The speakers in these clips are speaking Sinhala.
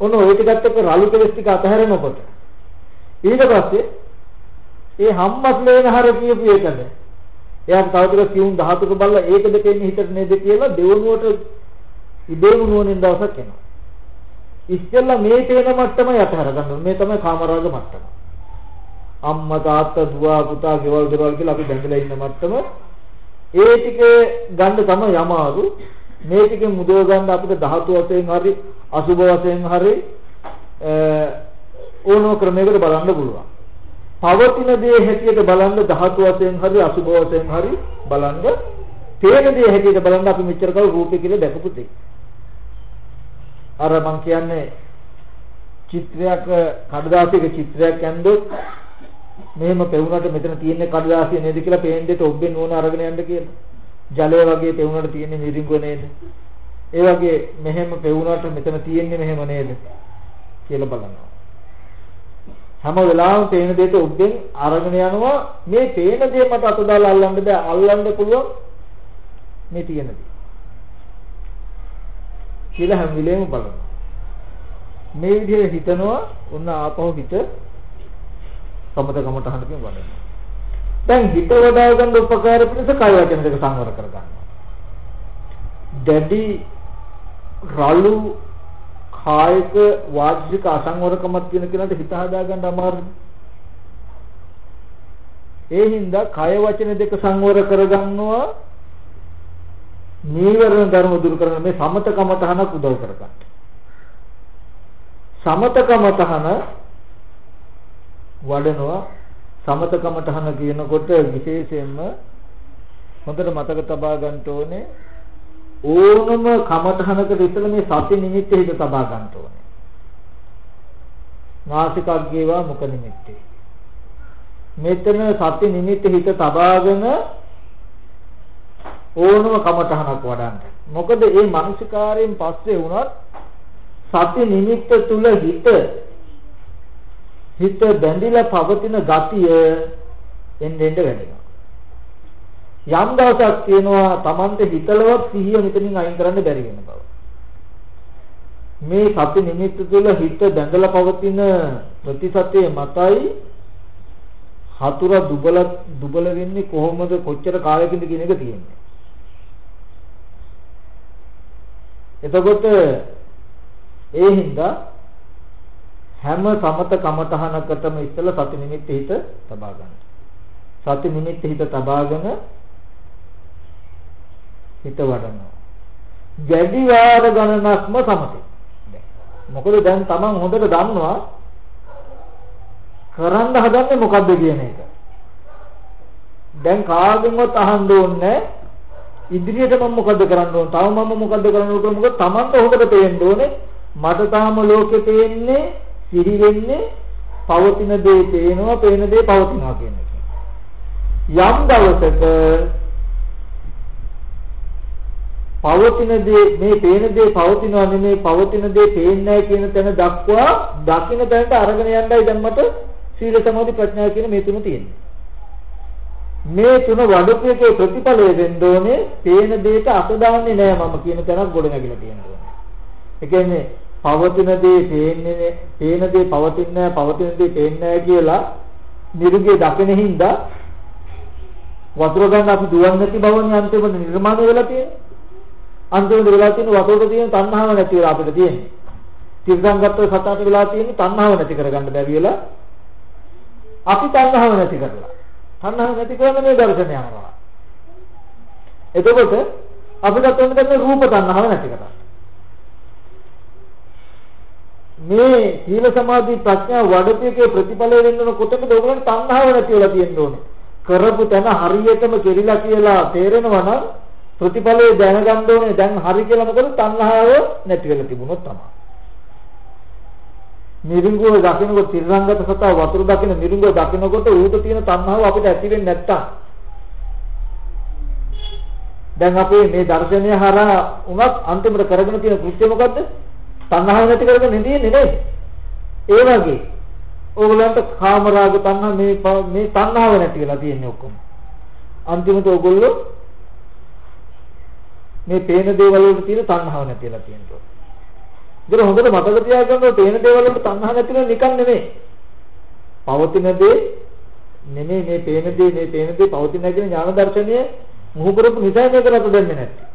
ඔන්න ওই ටිකත් එක්ක රළු කෙලස් ටික අතහැරෙනකොට ඊට පස්සේ ඒ හම්බස් ලේනහර කියපු එකද? එයාට තව ටිකක් කියුම් ධාතුක බලලා ඒකද දෙන්නේ හිතට නේද කියලා දෙවනුවට ඉබේම නුවණින් දවසක් එනවා. ඉස්සෙල්ලා මේ තේන මට්ටම යතහර ගන්න මේ තමයි කාමරාග මට්ටම. අම්මා තාත්තා දුව පුතා ගෙවල් දොරවල් කියලා අපි බැඳලා ඉන්න මට්ටම. ඒ ටික ගන්න තමයි යමාරු. මේ ටික මුදව ගන්න අපිට ධාතු වශයෙන් හරි අසුභ වශයෙන් හරි ඕනෝ ක්‍රමයකට බලන්න පුළුවන්. පවතින දේ හැටියට බලන්න ධාතු වශයෙන් හරි අසුභ වශයෙන් හරි බලන්න තේන දේ හැටියට බලන්න අපි මෙච්චර කල් රූපේ කියලා දැකපු දෙයක්. අර මං කියන්නේ චිත්‍රයක් කඩදාසියක චිත්‍රයක් ඇන්දොත් මෙහෙම පෙවුනට මෙතන තියෙන කඩදාසිය නේද කියලා පේන්දෙට ඔබෙන් ඕන අරගෙන යන්න කියලා. ජලය වගේ පෙවුනට තියෙන මිරිඟුව නේද? ඒ වගේ මෙහෙම පෙවුනට මෙතන තියෙන්නේ මෙහෙම නේද කියලා බලනවා. හැම වෙලාවෙම පේන දෙයට ඔබෙන් අරගෙන යනවා මේ පේන දේ මට අත දාලා අල්ලන්න බෑ අල්ලන්න පුළුවන් මේ තියෙන දේ. කියලා හැම වෙලේම බලනවා. මේ විදිහට හිතනවා ඔන්න ආපහු හිත සමත කමටහනකින් වඩනවා. දැන් හිත වඩා ගන්න උපකාර පිණිස කය වචන දෙක සංවර කර ගන්නවා. දැඩි රළු කායික වාචික අසංවරකමක් තියෙන කෙනාට හිත හදා ගන්න අමාරුයි. ඒ හින්දා කය වචන දෙක සංවර කරගන්නවා නීවරණ ධර්ම දුරු කරන මේ සමතකම තහනක් උදව් කරගන්න. සමතකම තහන වඩනවා සමතකම තහන කියනකොට විශේෂයෙන්ම හොඳට මතක තබා ගන්න ඕනේ ඕනම කමතහනකට ඉතල මේ සති නිමිත්ත හිත තබා ගන්න ඕනේ. නාසිකක් ගේවා මුඛ නිමිත්තේ. මෙතන සති නිමිත්ත හිත තබාගෙන ඕනම කමතහනක් වඩන්න. මොකද මේ මානසිකාරයෙන් පස්සේ වුණත් සති නිමිත්ත තුල හිත හිත බැඳිලා පවතින ගතිය එන්න එන්න වැඩෙනවා. යම් දවසක් කියනවා Tamante හිතලවත් සිහිය මෙතනින් අයින් කරන්න බැරි වෙන බව. මේ සති නිමිත්ත තුළ හිත බැඳලා පවතින ප්‍රතිසත්‍යය මතයි හතුර දුබල දුබල වෙන්නේ කොහොමද කොච්චර කාලයකින්ද කියන එක තියෙන්නේ. එතකොට ඒ හින්දා හැම සමත කමතහනකටම ඉස්සෙල්ලා සති නිමිත්ත හිත තබා ගන්න. සති නිමිත්ත හිත තබාගෙන හිත වඩනවා. ගැඩි වාර ගණනක්ම සමතේ. මොකද දැන් Taman හොඳට දන්නවා කරන්න හදන්නේ මොකද්ද කියන එක. දැන් කාගෙන්වත් අහන්න ඕනේ ඉදිරියට මම මොකද කරන්න ඕන? තව මම මොකද කරන්න ඕන? මොකද Tamanට හොඳට පේන්න ඕනේ. මට තාම ලෝකේ පේන්නේ සිහි වෙන්නේ පවතින දේ පේනවා, පේන දේ පවතිනවා කියන එක. යම් දවසක පවතින දේ මේ පේන දේ පවතිනවා නෙමේ පවතින දේ පේන්නේ නැහැ කියන තැන දක්වා දකින්න තැනට අරගෙන යන්නයි දැන් මට සීල සමාධි ප්‍රඥා කියන මේ තුන තියෙන්නේ. මේ තුන වඩපු එකේ ප්‍රතිඵලය වෙන්න ඕනේ පේන දෙයට අත දාන්නේ නෑ මම කියන තැනක් ගොඩ නැගිලා තියෙනවා. ඒ කියන්නේ පවතින දේ පේන්නේ පේන දේ පවතින්නේ නෑ පවතින දේ පේන්නේ නෑ කියලා නිරුගේ දකින හින්දා වතුර ගන්න අපි දුවන්නේ නැති බවනේ අන්තිමට නිර්මාණය වෙලා තියෙන්නේ. අන්තිමට වෙලා තියෙන වතුරට තියෙන තණ්හාව නැති වෙලා අපිට තියෙන්නේ. තිරසංගතව සතාට වෙලා තියෙන තණ්හාව නැති කරගන්න බැරි වෙලා අපි තණ්හාව නැති කරලා තණ්හාව නැති කරන මේ දර්ශනය යනවා. එතකොට අපිට තෝරන කරන රූප තණ්හාව නැති කරගන්න. මේ සීල සමාධි ප්‍රඥා වඩපියකේ ප්‍රතිඵලය වෙන්න කොතනද ඕගොල්ලන්ට තණ්හාව නැති වෙලා තියෙන්න ඕනේ. කරපු තැන හරියටම කෙරිලා කියලා තේරෙනවා නම් ප්‍රතිඵලය දැනගන්න ඕනේ දැන් හරි කියලා මොකද තණ්හාව නැති වෙලා තිබුණොත් තමයි. මිරිඟුව දකින්නකොට තිරංගත සතා වතුර දකින්න මිරිඟුව දකින්නකොට ඌට තියෙන තණ්හාව අපිට ඇති වෙන්නේ නැත්තම් දැන් අපේ මේ දර්ශනය හරහා උනත් අන්තිමට කරගෙන තියෙන කෘත්‍ය මොකද්ද? තණ්හාව නැති කරගෙන ඉඳින්නේ නේද? ඒ වගේ ඕගොල්ලන්ට කාමරාග තණ්හා මේ මේ තණ්හාව නැති වෙලා තියෙන්නේ ඔක්කොම. අන්තිමට ඕගොල්ලෝ මේ පේන දේවල් වල තියෙන තණ්හාව නැතිලා තියෙනවා. ඒක හොඳට මතක තියාගන්න තේන දේවල් වලට තණ්හා නැතිව නිකන් නෙමෙයි. පවතින දේ නෙමෙයි මේ පේන දේ මේ පේන දේ පවතින කියන ඥාන දර්ශනය මුහු කරපු නිසා මේක රට දෙන්නේ නැත්තේ.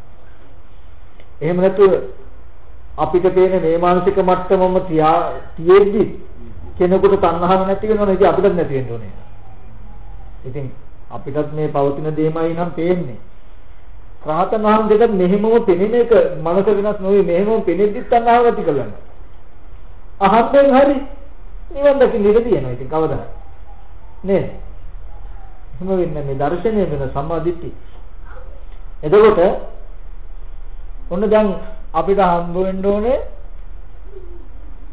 එහෙම නැතුව අපිට පේන මේ මානසික මට්ටමම තියා තියෙද්දි කෙනෙකුට තණ්හාව නැති වෙනවනේ ඉතින් අපිටත් නැති වෙන්න ඕනේ. ඉතින් අපිටත් මේ පවතින දේමයි නම් පේන්නේ. රහතන් වහන්සේට මෙහෙමම පෙනෙන එක මනස වෙනස් නොවේ මෙහෙමම පෙනෙද්දිත් තණ්හාව නැති කරගන්න. අහම්බෙන් හරි නිවන් දකින්න ඉඩ තියෙනවා ඉතින් කවදා නේද? එහෙම වෙන්නේ මේ දර්ශනය වෙන සම්මාදිට්ඨි. එතකොට ඔන්න දැන් අපිට හම්බ වෙන්න ඕනේ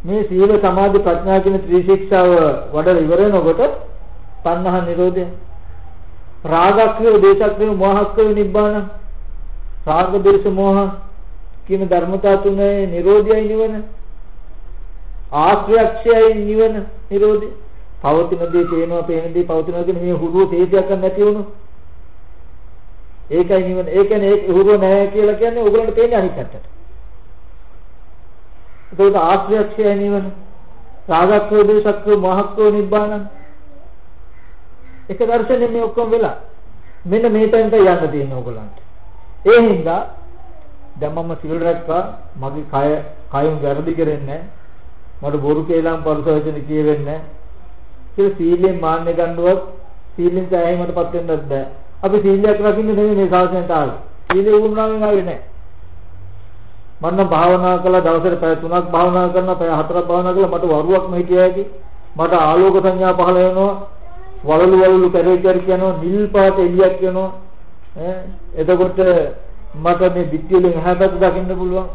මේ සීල සමාධි ප්‍රඥා කියන ත්‍රිශික්ෂාව වඩලා ඉවර වෙනකොට තණ්හා නිරෝධය රාගක්ඛය දේශක්ඛය මොහක්ඛය නිබ්බාන රාග දේශ මොහ කියන ධර්මතා තුනේ නිරෝධයයි නිවන. ආශ්‍රයක්ෂයයි නිවන නිරෝධය. පවතින දේ පේනවා පේන දේ පවතිනවා කියන මේ හුරුව තේජයක් නැති වුණොත් ඒකයි නිවන. ඒ කියන්නේ ඒක හුරුව නැහැ කියලා කියන්නේ ඕගලන්ට තේන්නේ අනිත් පැත්තට. ඒකට ආශ්‍රයක්ෂය නිවන. රාගක්ඛය දේශක්ඛය මොහක්ඛය නිබ්බානං. එක දර්ශනේ මේ ඔක්කොම වෙලා මෙන්න මේ තැනට යන්න තියෙන ඕගලන්ට ඒ හින්දා දැන් මම සිල් රැක්කා මගේ කය කයුන් වැරදි කරන්නේ මට බොරු කේලම් පරුස වචන කියෙන්නේ කියලා සීලෙන් මාන්නේ ගන්නවත් සීලෙන් සෑහීමටපත් වෙන්නත් බෑ. අපි සීලයක් රකින්න නෙමෙයි මේ ශාසනයට ආවේ. සීලෙ වුණාම ආවේ නැහැ. මම නම් භාවනා කළා දවසට පැය 3ක් භාවනා කරනවා පැය 4ක් භාවනා කළා. මට වරුවක්ම හිටියා ඇති. මට ආලෝක සංඥා පහළ වෙනවා. වලලු වලලු කරේ කර කියනවා. නිල් පාට එළියක් වෙනවා ඈ එතකොට මට මේ පිටියෙන් එහාට දකින්න පුළුවන්.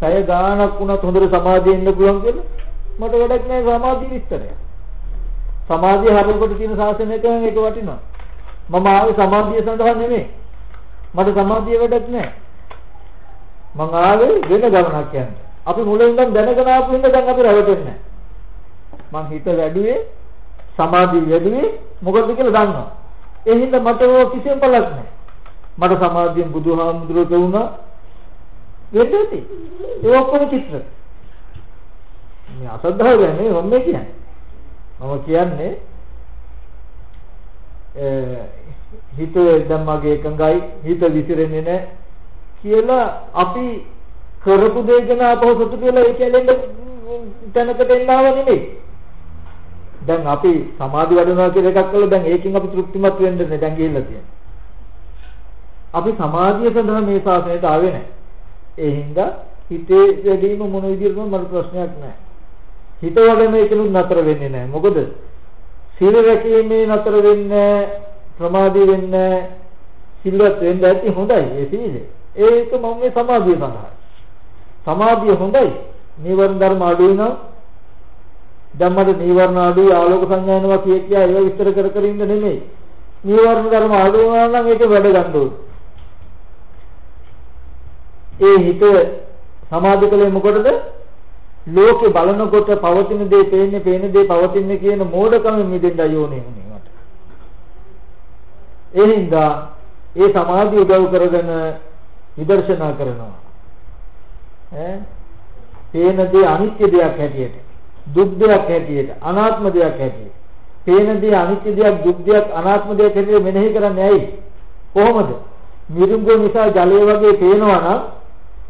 පැය ගාණක් වුණත් හොඳට සමාධිය ඉන්න පුළුවන් කියලා මට වැඩක් නැහැ සමාධිය විස්තරය සමාධිය හරියට තියෙන ශාසනයක මේක වටිනවා. මම ආවේ සමාධිය සඳහා නෙමෙයි. මට සමාධිය වැඩක් නැහැ මං ආවේ වෙන ගමනක් යන්න. අපි මුලින් ඉඳන් දැනගෙන ආපු හින්දා දැන් අපි රැවටෙන්නේ මං හිත වැඩිවේ සමාධිය වැඩිවේ මොකද කියලා දන්නවා. ඒ හින්දා මට කිසිම පළක් නැහැ. මට සමාධියෙන් බුදුහාමුදුරුවෝ කියුණා වෙද්දී ඒ ඔක්කොම චිත්‍ර. මේ අසද්ධාව කියන්නේ මොන්නේ කියන්නේ. මම කියන්නේ හිත දැන් මගේ එකඟයි හිත විසිරෙන්නේ නැහැ කියලා අපි කරපු දේ ගැන අපව සතුටු කියලා ඒ කියන්නේ තැනකට එන්නව නෙමෙයි. දැන් අපි සමාධි වඩනවා කියලා එකක් කළා දැන් ඒකෙන් අපි තෘප්තිමත් වෙන්නේ දැන් ගිහිල්ලා තියෙනවා. අපි සමාධිය සඳහා මේ ශාසනයට ආවේ නැහැ. ඒ හින්දා හිතේ වැඩිම මොන විදිහටම මට ප්‍රශ්නයක් නැහැ. හිත වඩන එකනුත් නතර වෙන්නේ නැහැ. මොකද සීල රැකීමේ නතර වෙන්නේ ප්‍රමාදී වෙන්නේ සිල්වත් වෙන්න ඇති හොඳයි ඒ සීලය. ඒක මම මේ සමාධිය සඳහා. සමාධිය හොඳයි. නීවරණ ධර්ම අඩු වෙනවා. දැන් මට නීවරණ අඩුයි ආලෝක සංඥා එනවා කිය කියා ඒව විස්තර කර කර ඉන්න නෙමෙයි. නීවරණ ධර්ම අඩු වෙනවා නම් ඒක වැඩ ගන්න ඕනේ. ඒ හිත සමාධි කලේ මොකටද? ලෝකේ බලනකොට පවතින දේ පේන්නේ පේන දේ පවතින්නේ කියන මෝඩකම මිදෙන්න යෝනේ උනේ මට. ඒ හින්දා ඒ සමාධිය උදව් කරගෙන විදර්ශනා කරනවා. ඈ පේන දේ අනිත්‍ය දෙයක් හැටියට, දුක් දෙයක් හැටියට, අනාත්ම දෙයක් හැටියට. පේන දේ අනිත්‍ය දෙයක්, දුක් දෙයක්, අනාත්ම දෙයක් හැටියට මෙනෙහි කරන්නේ ඇයි? කොහොමද? මිරිඟුව නිසා ජලය වගේ පේනවා නම්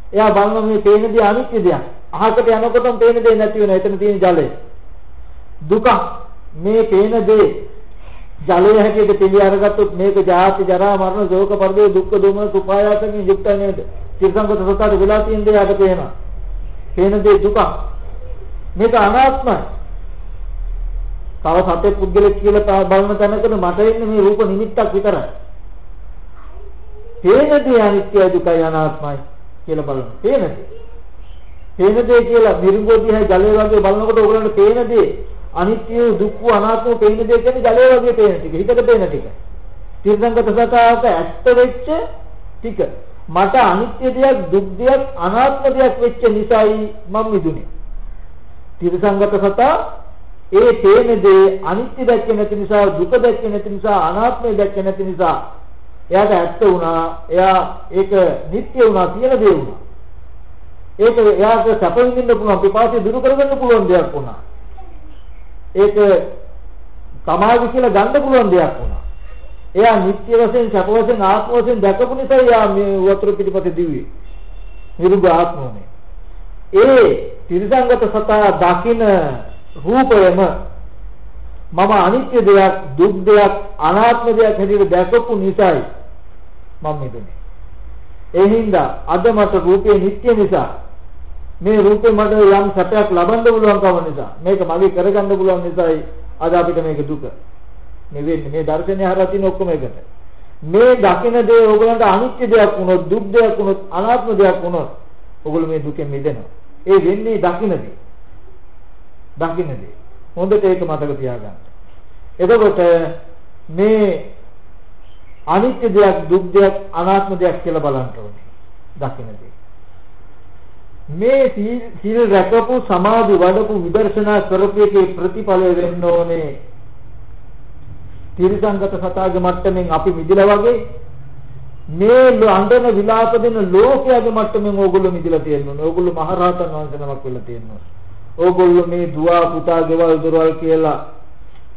එයා බලන මේ පේන දේ අනිත්‍ය දෙයක්. අහකට යනකොටම පේන දේ නැති වෙනවා. එතන තියෙන ජලය. දුක මේ පේන දේ ජලය හැටියට පිළි අරගත්තොත් මේක ජාති ජරා මරණ ශෝක පරිදේ දුක්ඛ දෝමන සුඛායතනෙ යුක්තයි නේද? චිරසංගත සතර වෙලා තියෙන දේ යට පේනවා. පේන දේ දුක. මේක අනාත්මයි. තව සතේ පුද්ගලෙක් කියලා බලන තැනකද මට ඉන්නේ මේ රූප නිමිත්තක් විතරයි. පේන දේ අනිත්‍යයි දුකයි අනාත්මයි කියලා බලන්න. පේන දේ. පේන දේ කියලා මිරිඟුව දිහා ජලය වගේ බලනකොට ඕගොල්ලන්ට පේන දේ අනිත්‍ය දුක්ඛ අනාත්ම පේන දේ කියන්නේ ජලය වගේ පේන ටික. හිතට පේන ටික. තිරසංගත සතාවට ඇත්ත වෙච්ච ටික. මට අනිත්‍ය දෙයක් දුක් දෙයක් අනාත්ම දෙයක් වෙච්ච නිසායි මම මිදුනේ. තිරසංගත සතා ඒ පේන දේ අනිත්‍ය දැක්කේ නැති නිසා දුක දැක්කේ නැති නිසා අනාත්මය දැක්කේ නැති නිසා එයාට ඇත්ත වුණා එයා ඒක නිට්ටය වුණා කියන දේ වුණා ඒක එයාට සැප විඳින්න පුළුවන් පිපාසය දුරු කරගන්න පුළුවන් දෙයක් වුණා. ඒක සමාධි කියලා ගන්න පුළුවන් දෙයක් වුණා. එයා නිත්‍ය වශයෙන් සැප වශයෙන් ආත්ම වශයෙන් දැකපු නිසා එයා මේ වතුර පිටිපතේ දිව්වේ. නිරුග ආත්මෝනේ. ඒ තිරසංගත සතා දකින රූපයම මම අනිත්‍ය දෙයක් දුක් දෙයක් අනාත්ම දෙයක් හැටියට දැකපු නිසායි මම මිදුනේ. ඒ හින්දා අද මට රූපේ නිත්‍ය නිසා මේ රූපේ මට යම් සැපයක් ලබන්න පුළුවන්කම නිසා මේක මගේ කරගන්න පුළුවන් නිසායි අද අපිට මේක දුක. මේ වෙන්නේ මේ දර්ශනය හරහා තියෙන ඔක්කොම එකට. මේ දකින දේ ඕගලන්ට අනිත්‍ය දෙයක් වුණොත් දුක් දෙයක් වුණොත් අනාත්ම දෙයක් වුණොත් ඕගොල්ලෝ මේ දුකෙන් මිදෙනවා. ඒ වෙන්නේ දකින දේ. දකින දේ. හොඳට ඒක මතක තියාගන්න. එතකොට මේ අනිත්‍ය දෙයක් දුක් දෙයක් අනාත්ම දෙයක් කියලා බලන්න ඕනේ. දකින දේ. මේ සීල් රැකපු සමාධි වඩපු විදර්ශනා කරපු එකේ ප්‍රතිඵලය වෙන්න ඕනේ තිරසංගත සතාගේ මට්ටමින් අපි මිදිලා වගේ මේ අඬන විලාප දෙන ලෝකයාගේ මට්ටමින් ඕගොල්ලෝ මිදිලා තියෙනවා. ඕගොල්ලෝ මහරහතන් වහන්සේ නමක් වෙලා තියෙනවා. ඕගොල්ලෝ මේ දුව පුතා ගෙවල් දොරවල් කියලා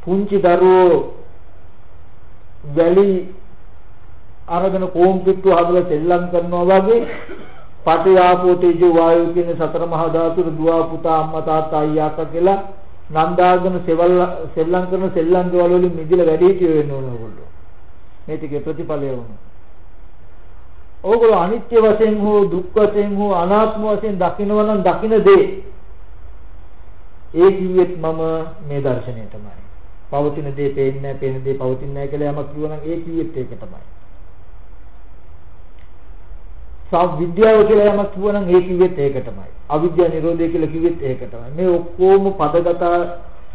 පුංචි දරුවෝ වැලි අරගෙන කෝම් පිට්ටු හදලා සෙල්ලම් කරනවා වගේ පටි ආපෝ තේජෝ වායු කියන සතර මහා ධාතුර දුව පුතා අම්මා තාත්තා අයියා අක්කා කියලා නන්දාගෙන සෙවල් සෙල්ලම් කරන සෙල්ලම් දේවල් වලින් මිදිලා වැඩි හිටිය වෙන්න ඕන ඕගොල්ලෝ. මේ ටිකේ ප්‍රතිඵලය වුණා. ඕගොල්ලෝ අනිත්‍ය වශයෙන් හෝ දුක් වශයෙන් හෝ අනාත්ම වශයෙන් දකිනවා නම් දකින දේ ඒ කිව්වෙත් මම මේ දර්ශනය තමයි. පවතින දේ පේන්නේ නැහැ, පේන දේ පවතින්නේ නැහැ කියලා යමක් කිව්වනම් ඒ කිව්වෙත් ඒක තමයි. විද්‍යාව කියලා යමක් කිව්වනම් ඒ කිව්වෙත් ඒක තමයි. අවිද්‍යා නිරෝධය කියලා කිව්වෙත් ඒක තමයි. මේ ඔක්කොම පදගත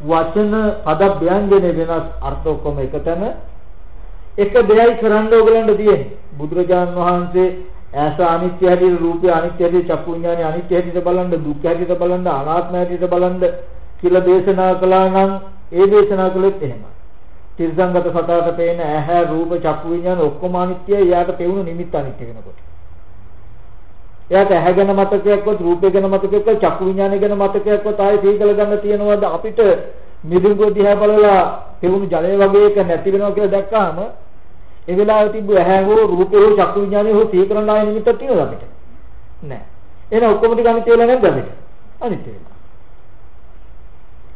වචන පද ව්‍යංජන වෙනස් අර්ථ ඔක්කොම එකතන එක දෙයයි කරන්න ඕගලන්ට තියෙන්නේ. බුදුරජාන් වහන්සේ ඇස අනිත්‍ය හැටියට රූපය අනිත්‍ය හැටියට චක්කු විඥානය අනිත්‍ය හැටියට බලන්න දුක් හැටියට බලන්න අනාත්ම හැටියට බලන්න කියලා දේශනා කළා නම් ඒ දේශනා කළෙත් එහෙමයි. තිරසංගත සතාට පේන ඇහැ රූප චක්කු විඥාන ඔක්කොම අනිත්‍යයි. එයාට පෙවුණු නිමිත්ත අනිත්‍ය වෙනකොට. එයාට ඇහැ ගැන මතකයක්වත් රූපය ගැන මතකයක්වත් චක්කු විඥානය ගැන මතකයක්වත් ආයේ සීකල ගන්න තියනවද? අපිට මිදුඟු දිහා බලලා පෙවුණු ජලය වගේ එක නැති වෙනවා කියලා දැක්කාම ඒ වෙලාවේ තිබ්බ ඇහැ හෝ රූපය හෝ චක්කු විඥානය හෝ සීකරන ආයේ නිමිත්තක් තියෙනවද අපිට? නෑ. එහෙනම් ඔක්කොම ටික අනිත්‍ය වෙලා නැද්ද අපිට? අනිත්‍ය වෙනවා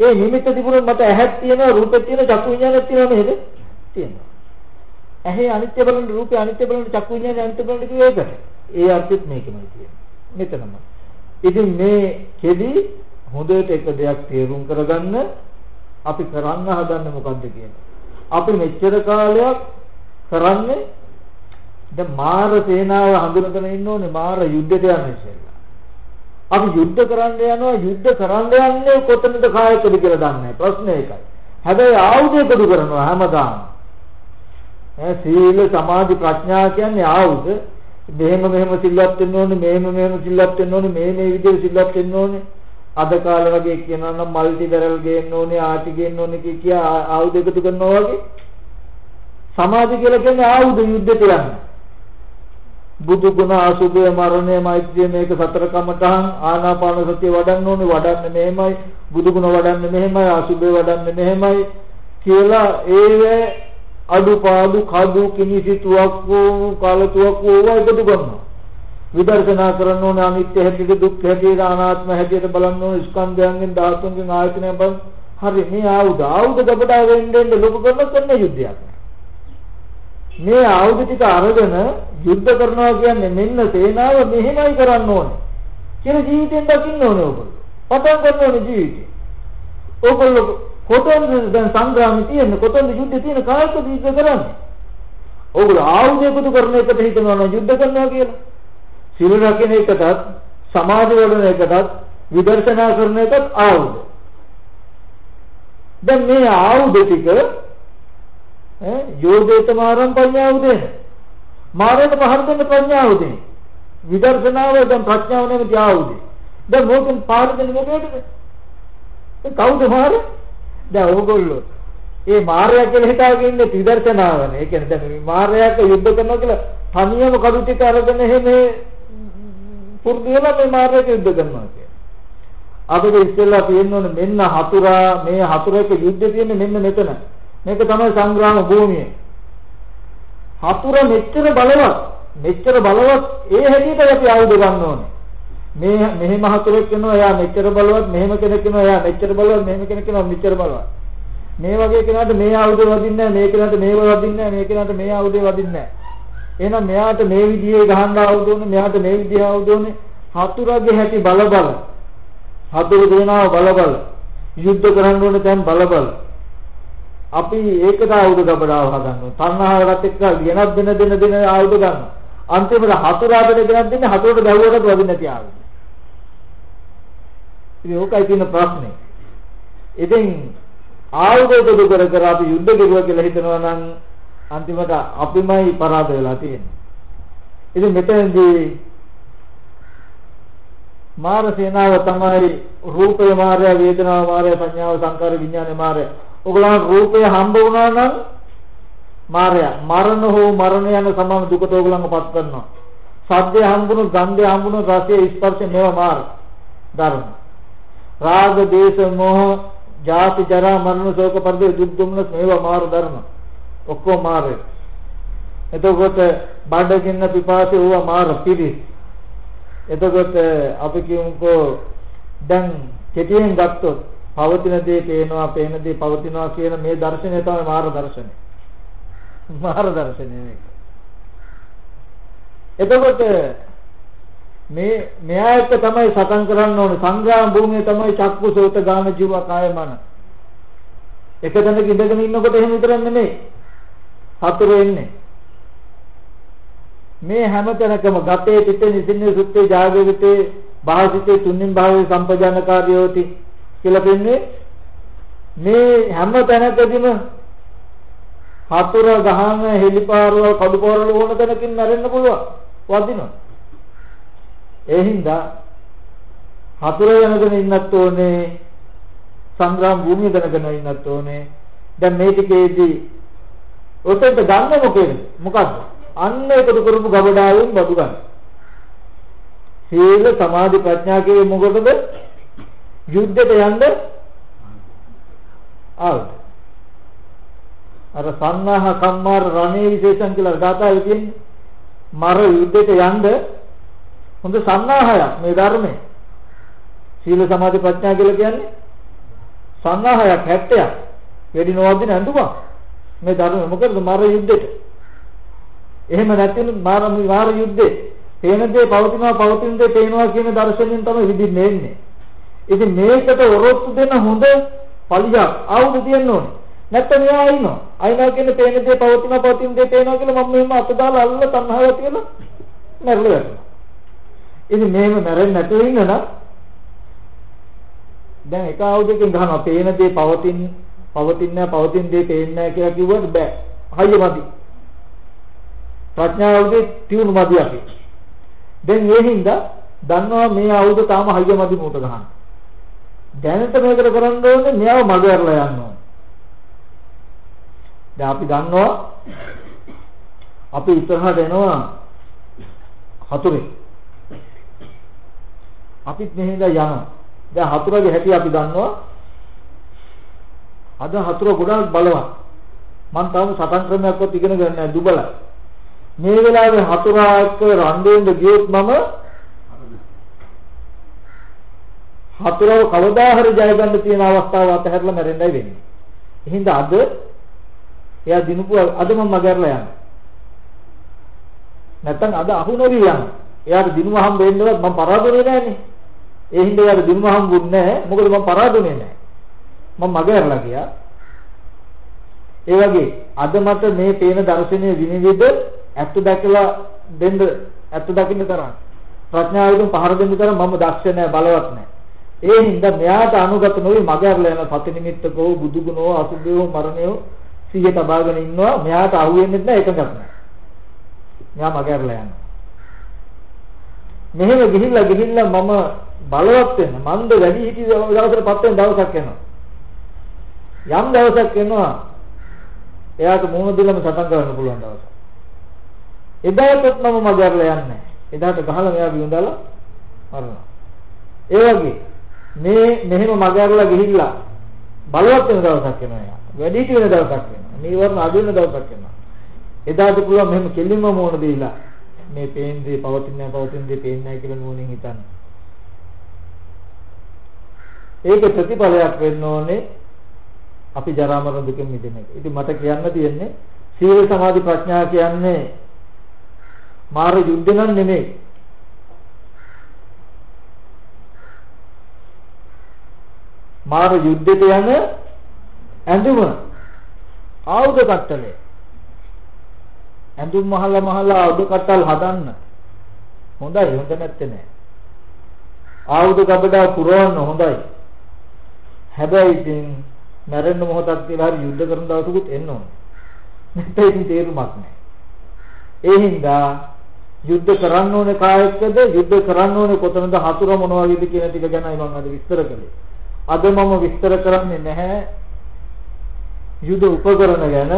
ඒ නිමිත්ත තිබුණොත් මට ඇහක් තියෙනවා රූපෙත් තියෙනවා චක්කු විඥානයක් තියෙනවා නේද? තියෙනවා. ඇහි අනිත්‍ය බලන රූපය අනිත්‍ය බලන චක්කු විඥානය අනිත්‍ය බලන කිව්ව ඒකට ඒ අර්ථෙත් මේකමයි තියෙන්නේ. මෙතනම. ඉතින් මේ කෙදි හොඳට එක දෙයක් තේරුම් කරගන්න අපි කරන්න හදන්නේ මොකද්ද කියන්නේ. අපි මෙච්චර කාලයක් කරන්නේ දැන් මාර සේනාව හඳුනගෙන ඉන්න ඕනේ මාර යුද්ධයට යන්න ඉස්සෙල්ලා. අපි යුද්ධ කරන්න යනවා යුද්ධ කරන්න යන්නේ කොතනද කායකද කියලා දන්නේ නැහැ. ප්‍රශ්නේ ඒකයි. හැබැයි ආයුධ එකතු කරනවා හැමදාම. ඈ සීල සමාධි ප්‍රඥා කියන්නේ ආයුධ මෙහෙම මෙහෙම සිල්වත් වෙන්න ඕනේ මෙහෙම මෙහෙම සිල්වත් වෙන්න ඕනේ මේ මේ විදිහට සිල්වත් වෙන්න ඕනේ. අද කාලේ වගේ කියනවා නම් මල්ටි බැරල් ගේන්න ඕනේ ආටි ගේන්න ඕනේ කිය කිය ආයුධ එකතු කරනවා වගේ. සමාධි කියලා කියන්නේ ආයුධ යුද්ධයට යන්න බුදු ගුණ අසුභය මරණය මෛත්‍රිය මේක සතර කමතහන් ආනාපාන සතිය වඩන්න ඕනේ වඩන්න මෙහෙමයි. බුදු ගුණ වඩන්න මෙහෙමයි අසුභය වඩන්න මෙහෙමයි කියලා ඒ අඩුපාඩු කඩු කිනිසි තුවක්කු කාලතුවක්කු ඒවා එකතු කරනවා විදර්ශනා කරන්න ඕනේ අනිත්‍ය හැටියට දුක් හැටියට අනාත්ම හැටියට බලන්න ඕනේ. ස්කන්ධයන්ගෙන් ධාතුන්ගෙන් ආයතනයෙන් බලන්න. හරි මේ ආයුධ. ආයුධ ගබඩා වෙන්න ලොකු කරන කරන යුද්ධයක් මේ ආයුධ ටික අරගෙන යුද්ධ කරනවා කියන්නේ මෙන්න සේනාව මෙහෙමයි කරන්න ඕනේ කියලා ජීවිතෙන් දකින්න ඕනේ ඔයගොල්ලෝ පටන් ගන්න ඕනේ ජීවිතේ. ඔයගොල්ලෝ කොතනද දැන් සංග්‍රාමයේ තියෙන්නේ? කොතනද යුද්ධ තියෙන කායක දීක කරන්නේ? ඕගොල්ලෝ ආයුධ එකතු කරන එකට හිතනවා නම් යුද්ධ කරනවා කියලා. සිල් රකින්න එකටත් සමාධි වඩන එකටත් විදර්ශනා කරන එකත් ආයුධ. දැන් මේ ආයුධ ටික ඈ යෝගේත මාරම් පඤ්ඤාවුදෙන් මාරේට පහර දෙන්න ප්‍රඥාවුදෙන් විදර්ශනාව දැන් ප්‍රඥාව නෙමෙයි ආයුධය දැන් මොකෙන් පාර දෙන්නේ මොකේද කවුද මාරේ? දැන් ඕගොල්ලෝ ඒ මාර්යා කියලා හිතාගෙන ඉන්නේ ත්‍රිදර්ශනාවනේ. ඒ කියන්නේ දැන් මේ මාර්යාක යුද්ධ කරනවා කියලා තනියම කඩු ටික අරගෙන එහෙම පුරුදු වෙලා මේ මාර්ගයක යුද්ධ කරනවා කියන්නේ. අපිට ඉස්සෙල්ලා තියෙන්න ඕනේ මෙන්න හතුරා මේ හතුරක යුද්ධ තියෙන්නේ මෙන්න මෙතන. මේක තමයි සංග්‍රාම භූමිය. හතුර මෙච්චර බලවත් මෙච්චර බලවත් ඒ හැටියට අපි ආයුධ ගන්න ඕනේ. මේ මෙහෙම හතුරෙක් වෙනවා එයා මෙච්චර බලවත් මෙහෙම කෙනෙක් වෙනවා එයා මෙච්චර බලවත් මෙහෙම කෙනෙක් වෙනවා මෙච්චර බලවත්. මේ වගේ කෙනාට මේ ආයුධ වදින්නේ නැහැ මේ කෙනාට මේව වදින්නේ නැහැ මේ කෙනාට මේ ආයුධය වදින්නේ නැහැ. එහෙනම් මෙයාට මේ විදිහේ ගහන්න ආයුධ ඕනේ මෙයාට මේ විදිහේ ආයුධ ඕනේ. හතුරගේ හැටි බල බල. හතුරු දේනාව බල බල. යුද්ධ කරන්න ඕනේ දැන් බල බල. අපි ඒකට ආයුධ ගබඩාව හදනවා තණ්හාවකට එක්ක ගෙනත් දෙන දෙන දෙන ආයුධ ගන්නවා අන්තිමට හතුරාට ගෙනත් දෙන්නේ හතුරට ගැහුවකට වදින්න නැති ආයුධ ඉතින් ඕකයි තියෙන ප්‍රශ්නේ ඉතින් ආයුධ දුක කර කර අපි යුද්ධ කෙරුවා කියලා හිතනවා නම් අන්තිමට අපිමයි පරාද වෙලා තියෙන්නේ. ඉතින් මෙතනදී මාර සේනාව තමයි රූපය මාරය, වේදනාව මාරය, සංඥාව, සංකාර, විඥාන මාරය. ඔගලන් රූපය හම්බ වුණා නම් මාරය, මරණ හෝ මරණ යන සමාන දුකට ඔගලන්ගපත් කරනවා. සද්දය හම්බුණු, ගන්ධය හම්බුණු, රසය, ස්පර්ශය මේවා මාර ධර්ම. රාග, දේශ, මොහ, ජාති, ජරා, මරණ, ශෝක, පරිදේ, දුක්, දුම්නස් මේවා මාර ධර්ම. ඔක්කොම මාරේ. එතකොට බඩගින්න පිපාසය වුණා මාර පිරිස්. එතකොට අපි කියමුකෝ දැන් කෙටියෙන් ගත්තොත් පවතින දේ පේනවා, පේන දේ පවතිනවා කියන මේ දර්ශනය තමයි මාර දර්ශනය. මාර දර්ශනය මේක. එතකොට මේ මෙයා එක්ක තමයි සටන් කරන්න ඕනේ සංග්‍රාම භූමිය තමයි චක්කු සෝත ගාන ජීව කාය මන. එක තැනක ඉඳගෙන ඉන්නකොට එහෙම විතරක් නෙමෙයි. හතුරු එන්නේ. මේ හැම තැනකම ගතේ පිටේ නිසින්නේ සුත්තේ ජාගවිතේ භාසිතේ තුන්ින් භාවයේ සම්පජානකාරියෝති කියලා පෙන්නේ මේ හැම තැනකදීම හතුර ගහන හෙලිපාරවල් කඩුපාරවල් ඕන තැනකින් මැරෙන්න පුළුවන් වදිනවා ඒ හින්දා හතුර වෙනගෙන ඉන්නත් ඕනේ සංග්‍රාම භූමිය දැනගෙන ඉන්නත් ඕනේ දැන් මේ ටිකේදී ඔතෙන්ට ගන්න මොකේද? මොකද්ද? අන්න ඒකට කරපු ගබඩාවෙන් බඩු ගන්න. සීල සමාධි ප්‍රඥා කියේ මොකටද? යුද්ධයට යන්න ආවද? අර සන්නාහ කම්මාර රණේ විශේෂන් කියලා ගාථාවේ තියෙන්නේ. මර යුද්ධයට යන්න හොඳ සන්නාහයක් මේ ධර්මයේ. සීල සමාධි ප්‍රඥා කියලා කියන්නේ සන්නාහයක් 70ක්. වැඩි නොවදින අඳුමක්. මේ ධර්ම මොකද මර යුද්ධෙට. එහෙම නැතිනම් මාර මාර යුද්ධේ පේන දේ පවතිනවා පවතින දේ පේනවා කියන දර්ශනයෙන් තමයි විදිහේ එන්නේ. ඉතින් මේකට ඔරොත්තු දෙන හොඳ පලියක් ආවුද තියෙන්න ඕනේ. නැත්නම් එයා අයින්නවා. අයින්නවා කියන්නේ පේන දේ පවතිනවා පවතින දේ පේනවා කියලා මම මෙහෙම අත දාලා අල්ල තණ්හාව කියලා මැරලා යනවා. ඉතින් මේව මැරෙන්නේ නැතුව ඉන්න නම් දැන් එක ආයුධකින් ගහනවා පේන දේ පවතින පවතින්නේ නැහැ පවතින දේ පේන්නේ නැහැ කියලා කිව්වොත් බෑ. හයිය මදි. ප්‍රඥාවදී තියුණු මදි අපි. දැන් ඒ හින්දා දන්නවා මේ ආයුධ තාම හයිය මදි මූට ගන්න. දැනට මේකට කරන්න ඕනේ මෙයාව මග ඇරලා යන්න ඕනේ. දැන් අපි දන්නවා අපි ඉස්සරහට එනවා හතුරේ. අපිත් මෙහෙන්ද යනවා. දැන් හතුරගේ හැටි අපි දන්නවා අද හතුර ගොඩාක් බලවත්. මං තාම සටන් ක්‍රමයක්වත් ඉගෙන ගන්න නැහැ දුබලයි. මේ වෙලාවේ හතුරා එක්ක රණ්ඩුවෙන්ද ගියොත් මම හතුරව කවදා හරි ජය ගන්න තියෙන අවස්ථාව අතහැරලා මැරෙන්නයි වෙන්නේ. එහෙනම් අද එයා දිනුපු අද මම මගහැරලා යනවා. නැත්තම් අද අහු නොවි යනවා. එයාට දිනුව හම්බ වෙන්නවත් මම පරාදුනේ නැහනේ. ඒ හින්දා එයාට දිනුව හම්බුන්නේ නැහැ. මොකද මම පරාදුනේ නැහැ. මම මග ඇරලා ගියා. ඒ වගේ අද මට මේ පේන දර්ශනීය විනිවිද ඇත්ත දැකලා දෙන්න ඇත්ත දකින්න තරම් ප්‍රඥාවෙන් පහර දෙන්න තරම් මම දක්ෂ නැහැ බලවත් නැහැ. ඒ හින්දා මෙයාට අනුගත නොවි මග ඇරලා යන සති නිමිත්තකෝ බුදුගුණෝ අසුභයෝ මරණයෝ සිහිය තබාගෙන ඉන්නවා මෙයාට අහු වෙන්නේ නැහැ එකක් නැහැ. මෙයා මග ඇරලා යනවා. මෙහෙම ගිහිල්ලා ගිහිල්ලා මම බලවත් වෙන මන්ද වැඩි හිටි දවසට පත් වෙන දවසක් එනවා. යම් දවසක් එනවා එයාට මූණ දෙලම සටන් කරන්න පුළුවන් දවසක්. එදාටත් මම මගහැරලා යන්නේ එදාට ගහලා මෙයා විඳලා මරනවා. ඒ වගේ මේ මෙහෙම මග ඇරලා ගිහිල්ලා බලවත් වෙන දවසක් එනවා. වැඩි හිටි වෙන දවසක් එනවා. නීවරණ අඩු වෙන දවසක් එනවා. එදාට පුළුවන් මෙහෙම කෙලින්ම මොන දීලා මේ පේන්නේ පවතින නැහැ පවතින දේ පේන්නේ නැහැ කියලා නෝනින් හිතන්න. ඒක ප්‍රතිඵලයක් වෙන්න ඕනේ අපි ජරා මරණ දුකෙන් මිදෙන එක. ඉතින් මට කියන්න තියෙන්නේ සීල සමාධි ප්‍රඥා කියන්නේ මාර යුද්ධ නම් නෙමෙයි. මාර යුද්ධයට යන ඇඳුම ආයුධ කට්ටලේ ඇඳුම් මහලා මහලා ආයුධ කට්ටල් හදන්න. හොඳයි හොඳ නැත්තේ නෑ. ආයුධ කබඩා පුරවන්න හොඳයි. හැබැයි ඉතින් මැරෙන්න මොහොතක් කියලා හරි යුද්ධ කරන දවසකුත් එන්න ඕනේ. නැත්නම් ඉතින් තේරුමක් නෑ. ඒ හින්දා යුද්ධ කරන්න ඕනේ කායකද යුද්ධ කරන්න ඕනේ කොතනද හතුර මොනවා වගේද කියන ටික ගැනයි මම අද විස්තර කළේ. අද මම විස්තර කරන්නේ නැහැ. යුද උපකරණ ගැන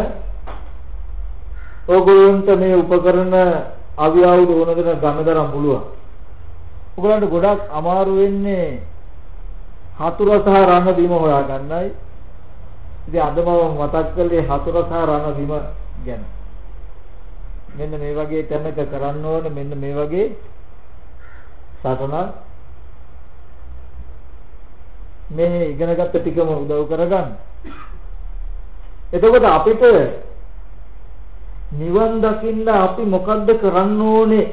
ඕගොල්ලන්ට මේ උපකරණ අවියාවුද ඕන දෙන ගන්නදරම් පුළුවන්. ඔයගලන්ට ගොඩක් අමාරු වෙන්නේ හතුර සහ රණ බිම හොයාගන්නයි. ඉතින් අද මම මතක් කළේ හතුර සහ රණ බිම ගැන. මෙන්න මේ වගේ තැනක කරන්න ඕනේ මෙන්න මේ වගේ සටනක් මේ ඉගෙනගත්ත ටිකම උදව් කරගන්න. එතකොට අපිට නිවන් දකින්න අපි මොකද්ද කරන්න ඕනේ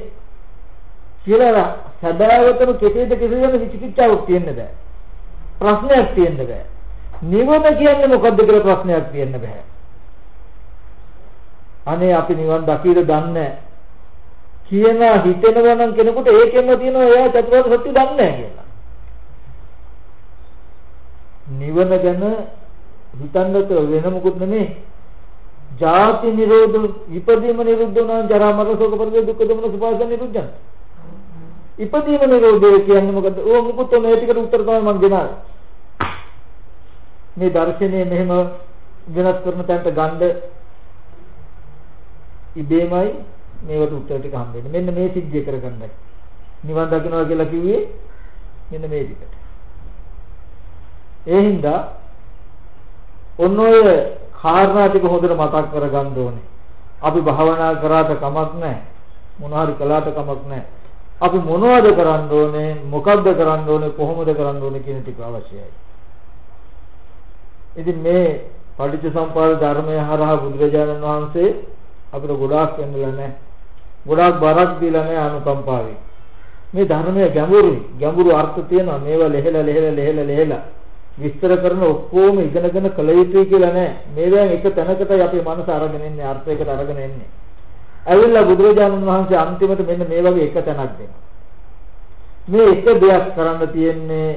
කියලා සදාවතම කෙටේද කෙසේද විචිකිච්ඡාවක් තියෙන්න බෑ. ප්‍රශ්නයක් තියෙන්න බෑ. නිවන කියන්නේ මොකද්ද කියලා ප්‍රශ්නයක් තියෙන්න බෑ. අනේ අපි නිවන් දකීද දන්නේ කියන හිතෙනවා නම් කෙනෙකුට ඒකෙන්ම තියෙනවා එයා චතුරාර්ය සත්‍ය දන්නේ නැහැ කියලා. නිවන ගැන හිතන්නත් වෙන මොකුත් නෙමෙයි. ජාති නිරෝධ ඉපදීම නිරුද්ධ වුණා ජරා මරණ ශෝක පරිදේ දුක්ඛ දමන සුපාසන නිරුද්ධන. ඉපදීම නිරෝධය කියන්නේ මොකද? ඕ මොකුත් මේ ටිකට උත්තර තමයි මම දෙනවා. මේ දර්ශනය මෙහෙම වෙනස් කරන තැනට ගන්න ඉබේමයි මේවට උත්තර ටික හම්බෙන්නේ. මෙන්න මේ සිද්ධිය කරගන්නයි. නිවන් දකින්නවා කියලා කිව්වේ මෙන්න මේ ටිකට. ඒ හින්දා ඔන්න ඔය කාරණා ටික හොඳට මතක් කරගන්න ඕනේ. අපි භාවනා කරාට කමක් නැහැ. මොනවා හරි කළාට කමක් නැහැ. අපි මොනවද කරන්න ඕනේ? මොකද්ද කරන්න ඕනේ? කොහොමද කරන්න ඕනේ කියන ටික අවශ්‍යයි. ඉතින් මේ පටිච්චසමුපාද ධර්මය හරහා බුදුරජාණන් වහන්සේ අපිට ගොඩාක් වෙන්නලා නැහැ. ගොඩාක් බරක් දීලා නැහැ අනුකම්පාවෙන්. මේ ධර්මය ගැඹුරුයි. ගැඹුරු අර්ථ තියෙනවා. මේවා ලෙහෙලා ලෙහෙලා ලෙහෙලා ලෙහෙලා විස්තර කරන ඔක්කොම ඉගෙනගෙන කළ යුතුයි කියලා නෑ. මේවෙන් එක තැනකටයි අපේ මනස අරගෙන ඉන්නේ අර්ථයකට අරගෙන ඉන්නේ. ඇවිල්ලා බුදුරජාණන් වහන්සේ අන්තිමට මෙන්න මේ වගේ එක තැනක් දෙනවා. මේ එක දෙයක් කරන්න තියෙන්නේ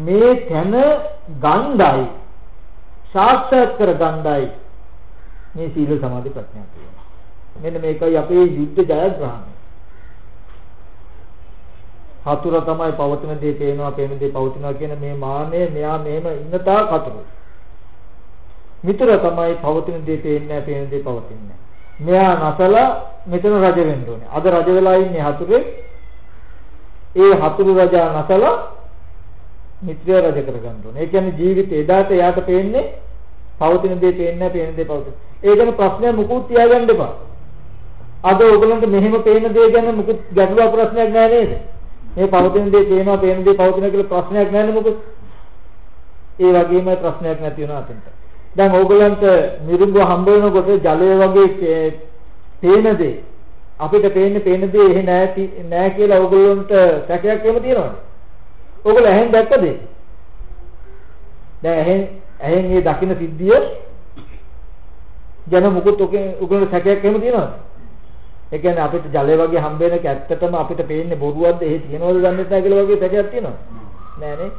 මේ තැන ගණ්ඩායි සාක්ෂාත් කර ගණ්ඩායි මේ සීල සමාධි ප්‍රඥා කියනවා. මෙන්න මේකයි අපේ යුද්ධ ජයග්‍රහණය. හතුර තමයි පවතින දේ පේනවා පේන දේ පවතිනවා කියන මේ මානය මෙයා මෙහෙම ඉන්න තාක් හතුරු. මිතුර තමයි පවතින දේ පේන්නේ නැහැ පේන දේ පවතින්නේ මෙයා නැසලා මෙතන රජ වෙන්න ඕනේ. අද රජ වෙලා ඉන්නේ හතුරේ. ඒ හතුරු රජා නැසලා මිත්‍රය රජ කරගන්න ඕනේ. ඒ කියන්නේ ජීවිතේ එදාට එයාට පේන්නේ පවතින දේ පේන්නේ නැහැ පේන දේ පවතින. ඒ ගැන ප්‍රශ්නයක් මුකුත් තියාගන්න එපා. අද ඔයගලන්ට මෙහෙම පේන දේ ගැන මුකුත් ගැටලුවක් ප්‍රශ්නයක් නැහැ නේද? මේ පවතින දේ පේනවා පේන දේ පවතින කියලා ප්‍රශ්නයක් නැහැ මොකද? ඒ වගේම ප්‍රශ්නයක් නැති වෙනවා අතෙන්ට. දැන් ඕගලන්ට මිරිඟුව හම්බ වෙනකොට ජලය වගේ පේන දේ අපිට පේන්නේ පේන දේ එහෙ නැහැ නැහැ කියලා ඕගොල්ලන්ට සැකයක් එහෙම තියෙනවද? ඕගොල්ලෝ ඇහෙන් දැක්කද? දැන් ඇහෙන් ඇහෙන් මේ දකින්න සිද්ධිය ජන මුකුත් ඔකේ ඕගොල්ලෝ සැකයක් එහෙම තියෙනවද? ඒ කියන්නේ අපිට ජලය වගේ හම්බ වෙන එක ඇත්තටම අපිට පේන්නේ බොරුවක්ද එහෙ තියනවද දන්නේ නැහැ කියලා වගේ සැකයක් තියෙනවා. නෑනේ.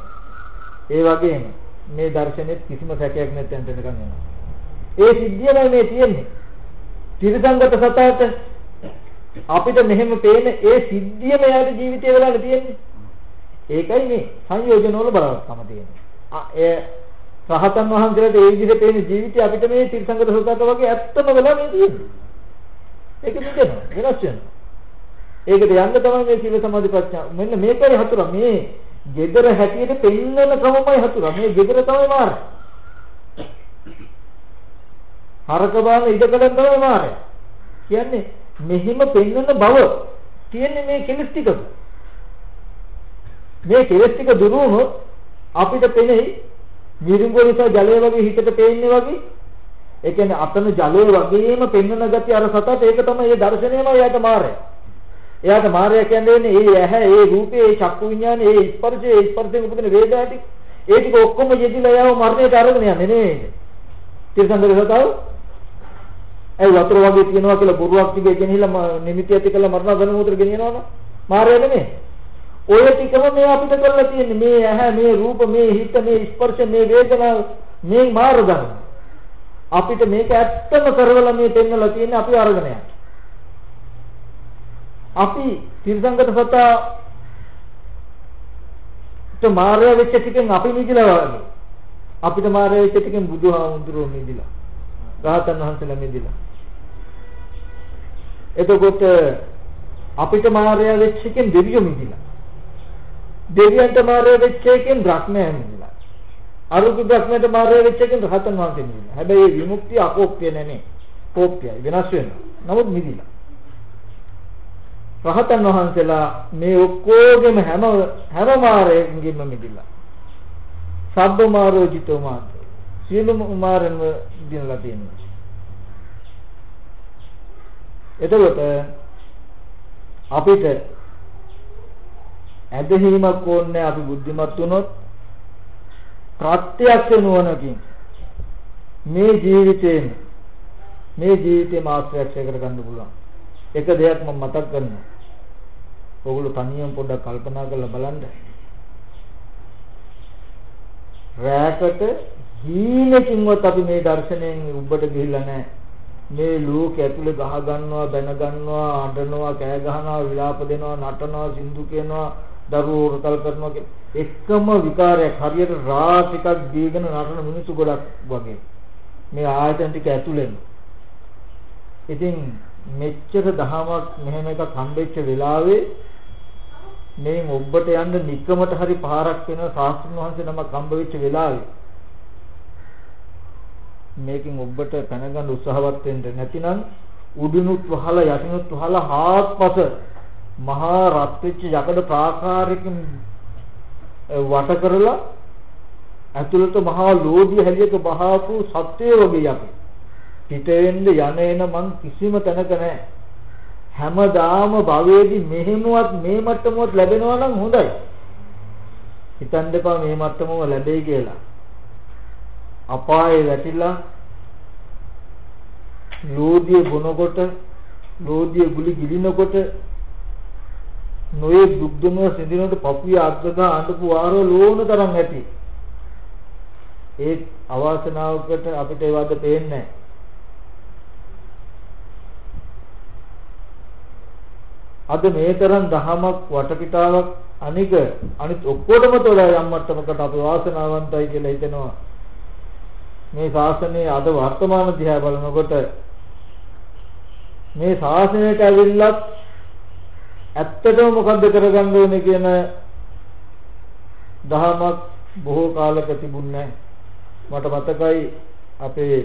ඒ වගේම මේ දර්ශනෙත් කිසිම සැකයක් නැත්නම් තැනකම් යනවා. ඒ සිද්ධියමයි මේ තියෙන්නේ. ත්‍රිසංගත සතයට අපිට මෙහෙම පේන ඒ සිද්ධියම යාට ජීවිතේ වෙලානේ තියෙන්නේ. ඒකයි මේ සංයෝජන වල බලවත්කම තියෙන්නේ. ඒ රහතන් වහන්සේලාට ඒ විදිහට පේන ජීවිතය අපිට මේ ත්‍රිසංගත සතයට වගේ ඇත්තම වෙලා මේ තියෙන්නේ. ඒක නිදෙනවා වෙනස් වෙනවා. ඒකට යන්න තමයි මේ සීල සමාධි ප්‍රඥා. මෙන්න මේකයි හතුර. මේ gedara හැටියට පෙන්වන ක්‍රමමයි හතුර. මේ gedara තමයි මාර්ගය. හරක බාන ඉඩකඩම් තමයි මාර්ගය. කියන්නේ මෙහිම පෙන්වන බව තියෙන්නේ මේ කෙලස් ටිකක. මේ කෙලස් ටික දුරු වුණොත් අපිට පෙනෙයි මිරිඟුව නිසා ජලය වගේ හිතට පේන්නේ වගේ ඒ කියන්නේ අතන ජලය වගේම පෙන්වන ගතිය අර සතට ඒක තමයි ඒ දර්ශනයම එයාට මාරය. එයාට මාරය කියන්නේ ඒ ඇහැ, ඒ රූපේ, ඒ චක්කු විඥාන, ඒ ස්පර්ශය, ඒ ස්පර්ශයෙන් උපදින වේදනා ටික ඒ ටික ඔක්කොම යෙදිලා එයාව මරණයට අරගෙන යන්නේ නෙමෙයි. තිරසංගර සතාව ඒ වතුර වගේ තියනවා කියලා බොරුවක් තිබේ ගෙනහිලා නිමිති ඇති කළා මරණ ධන මුද්‍ර ගෙනියනවනේ. මාරය නෙමෙයි. ඔය ටිකම මේ අපිට කරලා තියෙන්නේ මේ ඇහැ, මේ රූප, මේ හිත, මේ ස්පර්ශ, මේ වේදනා, මේ මාර්ග ධර්ම. අපිට මේක ඇත්තම කරවලා මේ පෙන්නලා තියෙන්නේ අපි අරගෙන යනවා. අපි තිරසංගත සතා ත මාර්ය වෙච්ච ටිකෙන් අපි මිදිලා වගේ. අපිට මාර්ය වෙච්ච ටිකෙන් බුදුහාමුදුරුවෝ මිදිලා. රහතන් වහන්සේලා මිදිලා. එතකොට අපිට මාර්ය වෙච්ච එකෙන් දෙවියෝ මිදිලා. දෙවියන්ට මාර්ය වෙච්ච එකෙන් බ්‍රහ්මයන් මිදිලා. අරුතු බ්‍රහ්මයට මාර්ගය වෙච්ච එකෙන් රහතන් වහන්සේ මිදිලා. හැබැයි මේ විමුක්තිය අකෝප්‍ය නෙමෙයි. කෝප්‍යයි වෙනස් වෙනවා. නමුත් මිදිලා. රහතන් වහන්සේලා මේ ඔක්කොගෙම හැම හැම මාර්ගයෙන්ම මිදිලා. සබ්බ මාරෝජිතෝ මාර්ග. සියලුම මාර්ගම දිනලා තියෙනවා. එතකොට අපිට ඇදහිීමක් ඕනේ අපි බුද්ධිමත් වුණොත් ප්‍රත්‍යක්ෂ නුවණකින් මේ ජීවිතේම මේ ජීවිතේම ආශ්‍රයක්ෂය කරගන්න පුළුවන්. එක දෙයක් මම මතක් කරනවා. ඔයගොල්ලෝ තනියම පොඩ්ඩක් කල්පනා කරලා බලන්න. රැකට හීනකින්වත් අපි මේ දර්ශනයෙන් උඹට ගිහිල්ලා නැහැ. මේ ලෝකෙ ඇතුලේ ගහ ගන්නවා, බැන ගන්නවා, අඬනවා, කෑ ගහනවා, විලාප දෙනවා, නටනවා, සින්දු කියනවා, දරුවෝ රතල් කරනවා කියන එකම විකාරයක් හරියට රා ටිකක් දීගෙන නටන මිනිස්සු ගොඩක් වගේ. මේ ආයතන ටික ඇතුළෙන් ඉතින් මෙච්චර දහමක් මෙහෙම එකක් හම්බෙච්ච වෙලාවේ මේ ඔබට යන්න නිකමට හරි පාරක් වෙන සාස්ත්‍රඥ වහන්සේ නමක් හම්බ වෙච්ච වෙලාවේ මේකෙන් ඔබට පැනගන්න උත්සාහවත් වෙන්න නැතිනම් උඩිනුත් වහලා යටිනුත් වහලා හාත්පස මහා රත් වෙච්ච යකඩ ප්‍රාකාරයකින් වට කරලා ඇතුළත මහා ලෝභය හැලියක බහාපු සත්‍යය වගේ යකි. පිට වෙන්න යන එන මං කිසිම තැනක නැහැ. හැමදාම භවයේදී මෙහෙමවත් මේ මට්ටමවත් ලැබෙනවා නම් හොඳයි. හිතන්න එපා මේ මට්ටමම ලැබෙයි කියලා. අපායේ වැටිලා ලෝධිය බොනකොට ලෝධිය ගුලි ගිලිනකොට නොයේ දුක් දුනුව සිඳිනකොට පපුවේ අද්දගා අඬපු වාරෝ ලෝණ තරම් ඇති. ඒ අවාසනාවකට අපිට ඒවද පේන්නේ අද මේ තරම් දහමක් වටපිටාවක් අනික අනිත් ඔක්කොටම තොරා යම් මට්ටමකට අපි වාසනාවන්තයි කියලා හිතෙනවා. මේ ශාසනයේ අද වර්තමාන දිහා බලනකොට මේ ශාසනයට ඇවිල්ලත් ඇත්තටම මොකද්ද කරගන්න ඕනේ කියන දහමක් බොහෝ කාලක තිබුණේ මට මතකයි අපේ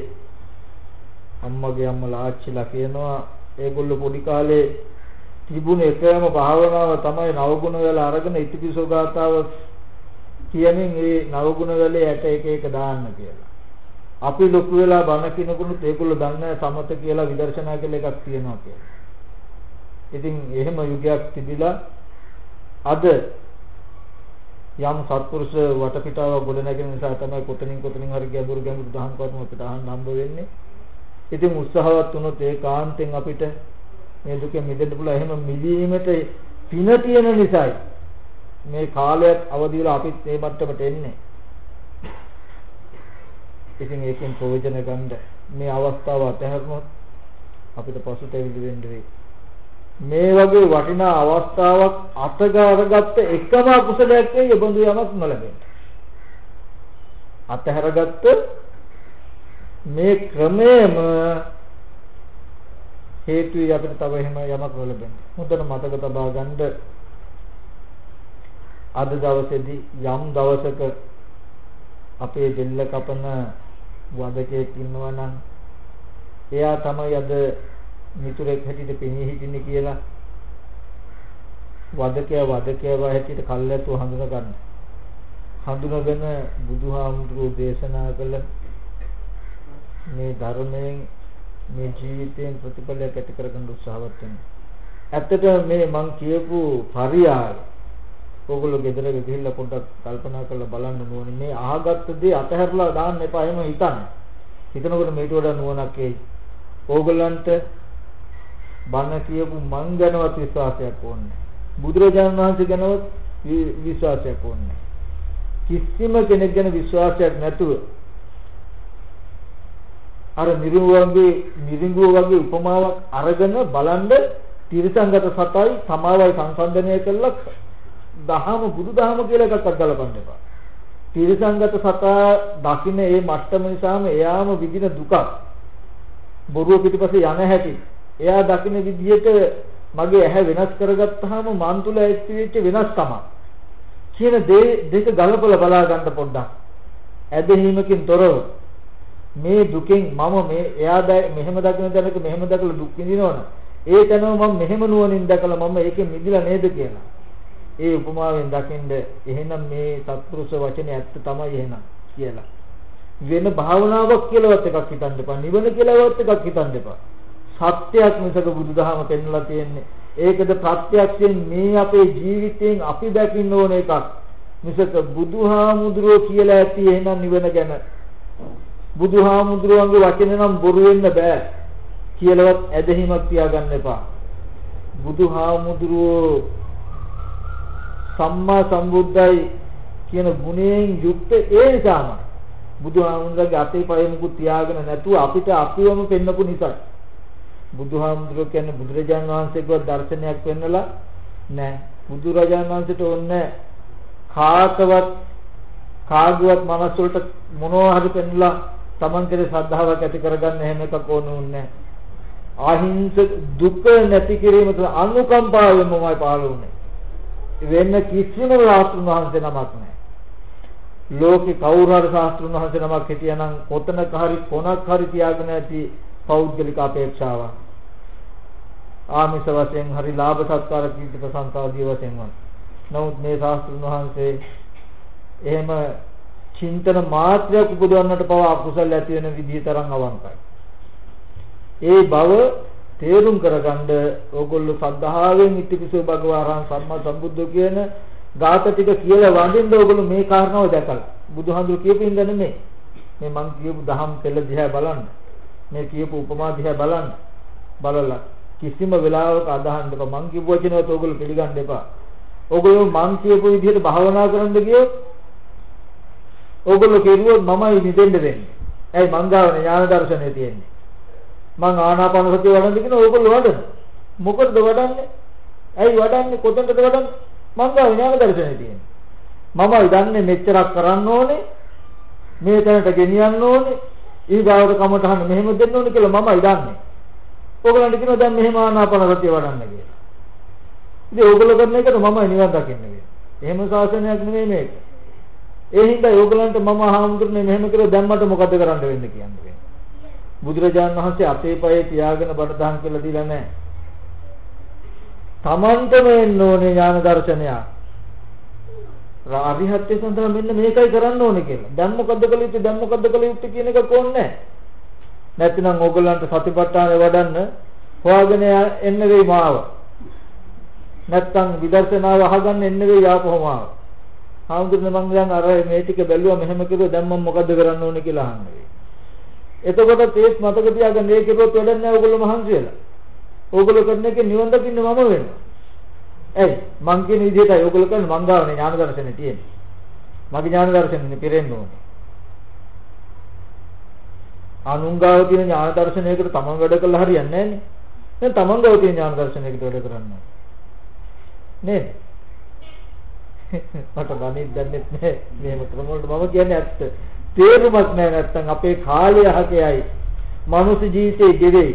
අම්මගේ අම්මලා ආච්චිලා කියනවා ඒගොල්ලෝ පොඩි කාලේ තිබුණ එකම භාවනාව තමයි නවගුණ වල අරගෙන ඉතිපිසෝ ගාතාව කියමින් ඒ නවගුණ වලේ ඇට එක එක දාන්න කියලා. අපි ලොකු වෙලා බණ කිනකුණුත් ඒගොල්ලෝ දන්නේ සමත කියලා විදර්ශනා කියලා එකක් තියෙනවා කියලා. ඉතින් එහෙම යුගයක් තිබිලා අද යම් සත්පුරුෂ වටපිටාව ගොඩ නැගෙන නිසා තමයි කොතනින් කොතනින් හරි ගැඹුරු ගැඹුරු දහම් කරුණු අපිට අහන්න හම්බ වෙන්නේ. ඉතින් උත්සාහවත් වුණොත් ඒකාන්තෙන් අපිට මේ දුකෙන් මිදෙන්න පුළුවන්. එහෙම මිදීමට පින තියෙන නිසායි මේ කාලයක් අවදි වෙලා අපිත් මේ මට්ටමට එන්නේ. ඉතින් ඒකෙන් ප්‍රයෝජන ගන්න මේ අවස්ථාව අතහැරුණොත් අපිට පසුතැවිලි වෙන්න වෙයි. මේ වගේ වටිනා අවස්ථාවක් අතගාරගත්ත එකම අකුසලයක් නෙවෙයි බඳු යමක් නොලැබෙන්නේ. අතහැරගත්ත මේ ක්‍රමයේම හේතුයි අපිට තව එහෙම යමක් නොලැබෙන්නේ. මුදන මතක තබා ගන්න අද දවසේදී යම් දවසක අපේ දෙල්ල කපන වදකෙක් ඉන්නවා නම් එයා තමයි අද මිතුරෙක් හැටියට පෙනී හිටින්නේ කියලා වදකයා වදකයා හැටියට කල්ැතුව හඳුනා ගන්න. හඳුනාගෙන බුදුහාමුදුරුවෝ දේශනා කළ මේ ධර්මයෙන් මේ ජීවිතයෙන් ප්‍රතිඵලයක් ඇති කරගන්න උත්සාහවත් වෙනවා. ඇත්තට මේ මං කියපු පරියාය ඕගොල්ලෝ ගෙදර ගිහිල්ලා පොඩ්ඩක් කල්පනා කරලා බලන්න ඕනේ මේ අහගත්ත දේ අතහැරලා දාන්න එපා එහෙම හිතන්න. හිතනකොට මේට වඩා නුවණක් එයි. ඕගොල්ලන්ට බණ කියපු මං ගැනවත් විශ්වාසයක් ඕනේ. බුදුරජාණන් වහන්සේ ගැනවත් විශ්වාසයක් ඕනේ. කිසිම කෙනෙක් ගැන විශ්වාසයක් නැතුව අර නිරුවන්ගේ නිරිඟුව වගේ උපමාවක් අරගෙන බලන්න තිරසංගත සතයි සමාවයි සංසන්දනය කළා දහම බුදුදහම කියලා එකක් අත්දලපන්න එපා. තිරසංගත සතා දකින්න ඒ මට්ටම නිසාම එයාම විඳින දුකක් බොරුව පිටිපස්සේ යන හැටි එයා දකින්න විදිහට මගේ ඇහැ වෙනස් කරගත්තාම මන් තුල ඇති වෙච්ච වෙනස්කම කියන දේ දෙක ගලපලා බලා ගන්න පොඩ්ඩක්. ඇදහිීමකින් තොරව. මේ දුකෙන් මම මේ එයා මෙහෙම දකින්න දැනක මෙහෙම දැකලා දුක් විඳිනවනේ ඒ තැනම මම මෙහෙම නුවණින් දැකලා මම ඒකෙන් මිදිලා නේද කියලා. ඒ උපමාවෙන් දකින්ද එහෙනම් මේ සත්පුරුෂ වචනේ ඇත්ත තමයි එහෙනම් කියලා. වෙන භාවනාවක් කියලාවත් එකක් හිතන්න එපා. නිවන කියලාවත් එකක් හිතන්න එපා. සත්‍යයක් මිසක බුදුදහම පෙන්වලා තියෙන්නේ. ඒකද ප්‍රත්‍යක්ෂයෙන් මේ අපේ ජීවිතයෙන් අපි දකින්න ඕන එකක්. මිසක බුදුහාමුදුරුවෝ කියලා ඇති එහෙනම් නිවන ගැන. බුදුහාමුදුරුවන්ගේ වචන නම් බොරු වෙන්න බෑ කියලාවත් ඇදහිමක් තියාගන්න එපා. බුදුහාමුදුරුවෝ සම්මා සම්බුද්ධයි කියන ගුණයෙන් යුක්ත ඒ නිසාම බුදුහාමුදුරගේ අතේ පය මුකුත් තියාගෙන නැතුව අපිට අපිවම පෙන්නපු නිසා බුදුහාමුදුරුවෝ කියන්නේ බුදුරජාන් වහන්සේකවත් දර්ශනයක් වෙන්නලා නෑ. බුදුරජාන් වහන්සේට ඕනේ කාකවත් කාගවත් මනස වලට මොනවා හරි පෙන්නලා Taman කෙරේ ශ්‍රද්ධාවක් ඇති කරගන්න එහෙම එකක් ඕනුන්නේ අහිංසක දුක නැති කිරීම තුළ අනුකම්පාවෙන්මයි පහළ වුනේ? වෙන කිසිම රාත්‍රුන් වහන්සේ නමක් නැහැ ලෝකේ කවුරු හරි ශාස්ත්‍රුන් වහන්සේ නමක් හිටියානම් කොතනක හරි කොනක් හරි තියාගෙන ඇති පෞද්ගලික අපේක්ෂාවක්. ආමිෂ වශයෙන් හරි ලාභ සත්කාර කීර්ති ප්‍රශංසාදී වශයෙන් වත්. නමුත් මේ ශාස්ත්‍රඥ වහන්සේ එහෙම චින්තන මාත්‍රයක් උපදවන්නට පව අකුසල ඇති වෙන විදිහ තරම් අවංකයි. ඒ බව තේරුම් කරගන්න ඕගොල්ලෝ සද්ධාවෙන් ඉතිපිසෝ භගවාරහන් සම්මා සම්බුද්ධ කියන ගාත ටික කියලා වඳින්න ඕගොල්ලෝ මේ කාරණාව දැකලා බුදුහාමුදුරු කියපු ඉඳ නෙමෙයි මේ මං කියපු දහම් පෙළ දිහා බලන්න මේ කියපු උපමා දිහා බලන්න බලලා කිසිම වෙලාවක අදහන්න එපා මං කියපු වචනවත් ඕගොල්ලෝ පිළිගන්න එපා. ඕගොල්ලෝ මං කියපු විදිහට භාවනා කරන්න ගියොත් ඕගොල්ලෝ කෙරුවොත් මමයි නිදෙන්න වෙන්නේ ඇයි මං ගාව ඥාන දර්ශනය තියෙන්නේ? මං ආනාපාන සතිය වඩන්න කියන ඕගොල්ලෝ වඩන. මොකටද වඩන්නේ? ඇයි වඩන්නේ? කොතනද වඩන්නේ? මං ගාව ඥාන දර්ශනය තියෙන්නේ. මමයි දන්නේ මෙච්චරක් කරන්න ඕනේ. මේ තැනට ගෙනියන්න ඕනේ. ඊගාවට කමටහන මෙහෙම දෙන්න ඕනේ කියලා මමයි දන්නේ. ඕගලන්ට කියනවා දැන් මෙහෙම ආනාපාන සතිය වඩන්න කියලා. ඉතින් ඕගොල්ලෝ කරන එකට මමයි නිවන් දකින්න කියලා. එහෙම ශාසනයක් නෙමෙයි මේක. ඒ හින්දා ඕගලන්ට මම ආහඳුරන්නේ මෙහෙම කරලා දැන් මට මොකද කරන්න වෙන්නේ කියන්නේ. බුදුරජාණන් වහන්සේ අපේ පයේ තියාගෙන බණ දහම් කියලා දීලා නැහැ. තමන්ටම එන්න ඕනේ ඥාන දර්ශනයක්. අරිහත්ත්‍ය සඳහා මෙන්න මේකයි කරන්න ඕනේ කියලා. දැන් මොකද්ද කළ යුත්තේ දැන් මොකද්ද කළ යුත්තේ කියන එක කොන්නේ නැත්නම් ඕගොල්ලන්ට සතිපට්ඨාන වඩන්න හොයාගෙන එන්න වෙයි මාව. නැත්නම් විදර්ශනාව අහගන්න එන්න වෙයි ආපහුම ආව. හාමුදුරනේ මං දැන් අර මේ ටික බැලුවා මෙහෙම කිව්වා දැන් මම මොකද්ද කරන්න ඕනේ කියලා අහන්නේ. එතකොට තේස් මතක තියාගන්න මේ කිව්වොත් වැඩක් නැහැ ඕගොල්ලෝ මහන්සි වෙලා. ඕගොල්ලෝ කරන එකේ නිවන් දකින්න මම වෙනවා. ඇයි මං කියන විදිහටයි ඔයගොල්ලෝ කරන්නේ මං ගාවනේ ඥාන දර්ශනේ තියෙන්නේ. මගේ ඥාන දර්ශනේ පිරෙන්න ඕනේ. අනුංගාව තියෙන ඥාන දර්ශනයකට තමන් වැඩ කළා හරියන්නේ නැහැ නේ. දැන් තමන් ගාව තියෙන ඥාන දර්ශනයකට වැඩ කරන්න නේද? මට බණින් දන්නේ නැහැ. මේම ක්‍රම වලට මම කියන්නේ ඇත්ත. තේරුමක් නැහැ නැත්තම් අපේ කාලය හකයයි. මනුස්ස ජීවිතේ ගෙවෙයි.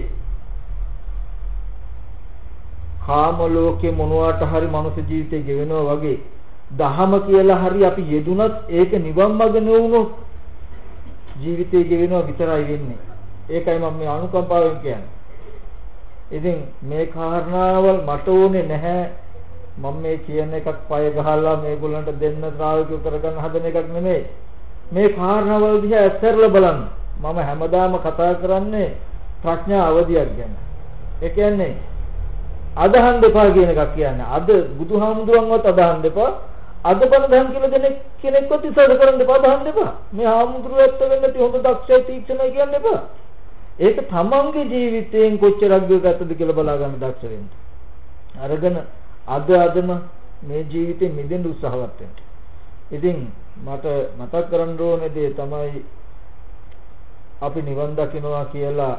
කාම ලෝකේ මොනවාට හරි මනුෂ්‍ය ජීවිතේ ගෙවෙනවා වගේ දහම කියලා හරි අපි යෙදුනත් ඒක නිවන් මඟ නෙවුනොත් ජීවිතේ ගෙවෙනවා විතරයි වෙන්නේ. ඒකයි මම මේ අනුකම්පාවෙන් කියන්නේ. ඉතින් මේ කාරණාවල් මට ඕනේ නැහැ මම මේ කියන එකක් පය ගහලා මේගොල්ලන්ට දෙන්න ප්‍රායෝගික කරගන්න හදන එකක් නෙමෙයි. මේ කාරණාවල් දිහා ඇස්සරලා බලන්න. මම හැමදාම කතා කරන්නේ ප්‍රඥා අවදියක් ගැන. ඒ කියන්නේ අදහන් දෙපා කියන එකක් කියන්නේ. අද බුදුහාමුදුරන්වත් අදහන් දෙපා අද බණ දහන් කියලා දෙනෙක් කෙනෙක්වත් ඉස්සරහ කරන්න දෙපා දහන් දෙපා. මේ හාමුදුරුවෝ ඇත්ත වෙන්න ති හොඳ දක්ෂයි තීක්ෂණයි කියන්න එපා. ඒක තමන්ගේ ජීවිතයෙන් කොච්චරක් දුරටද කියලා බලා ගන්න දක්ෂ වෙන්න. අරගෙන අද අදම මේ ජීවිතේ මිදෙන්න උත්සාහවත් වෙන්න. ඉතින් මට මතක් කරන්න ඕනේ දේ තමයි අපි නිවන් දකින්නවා කියලා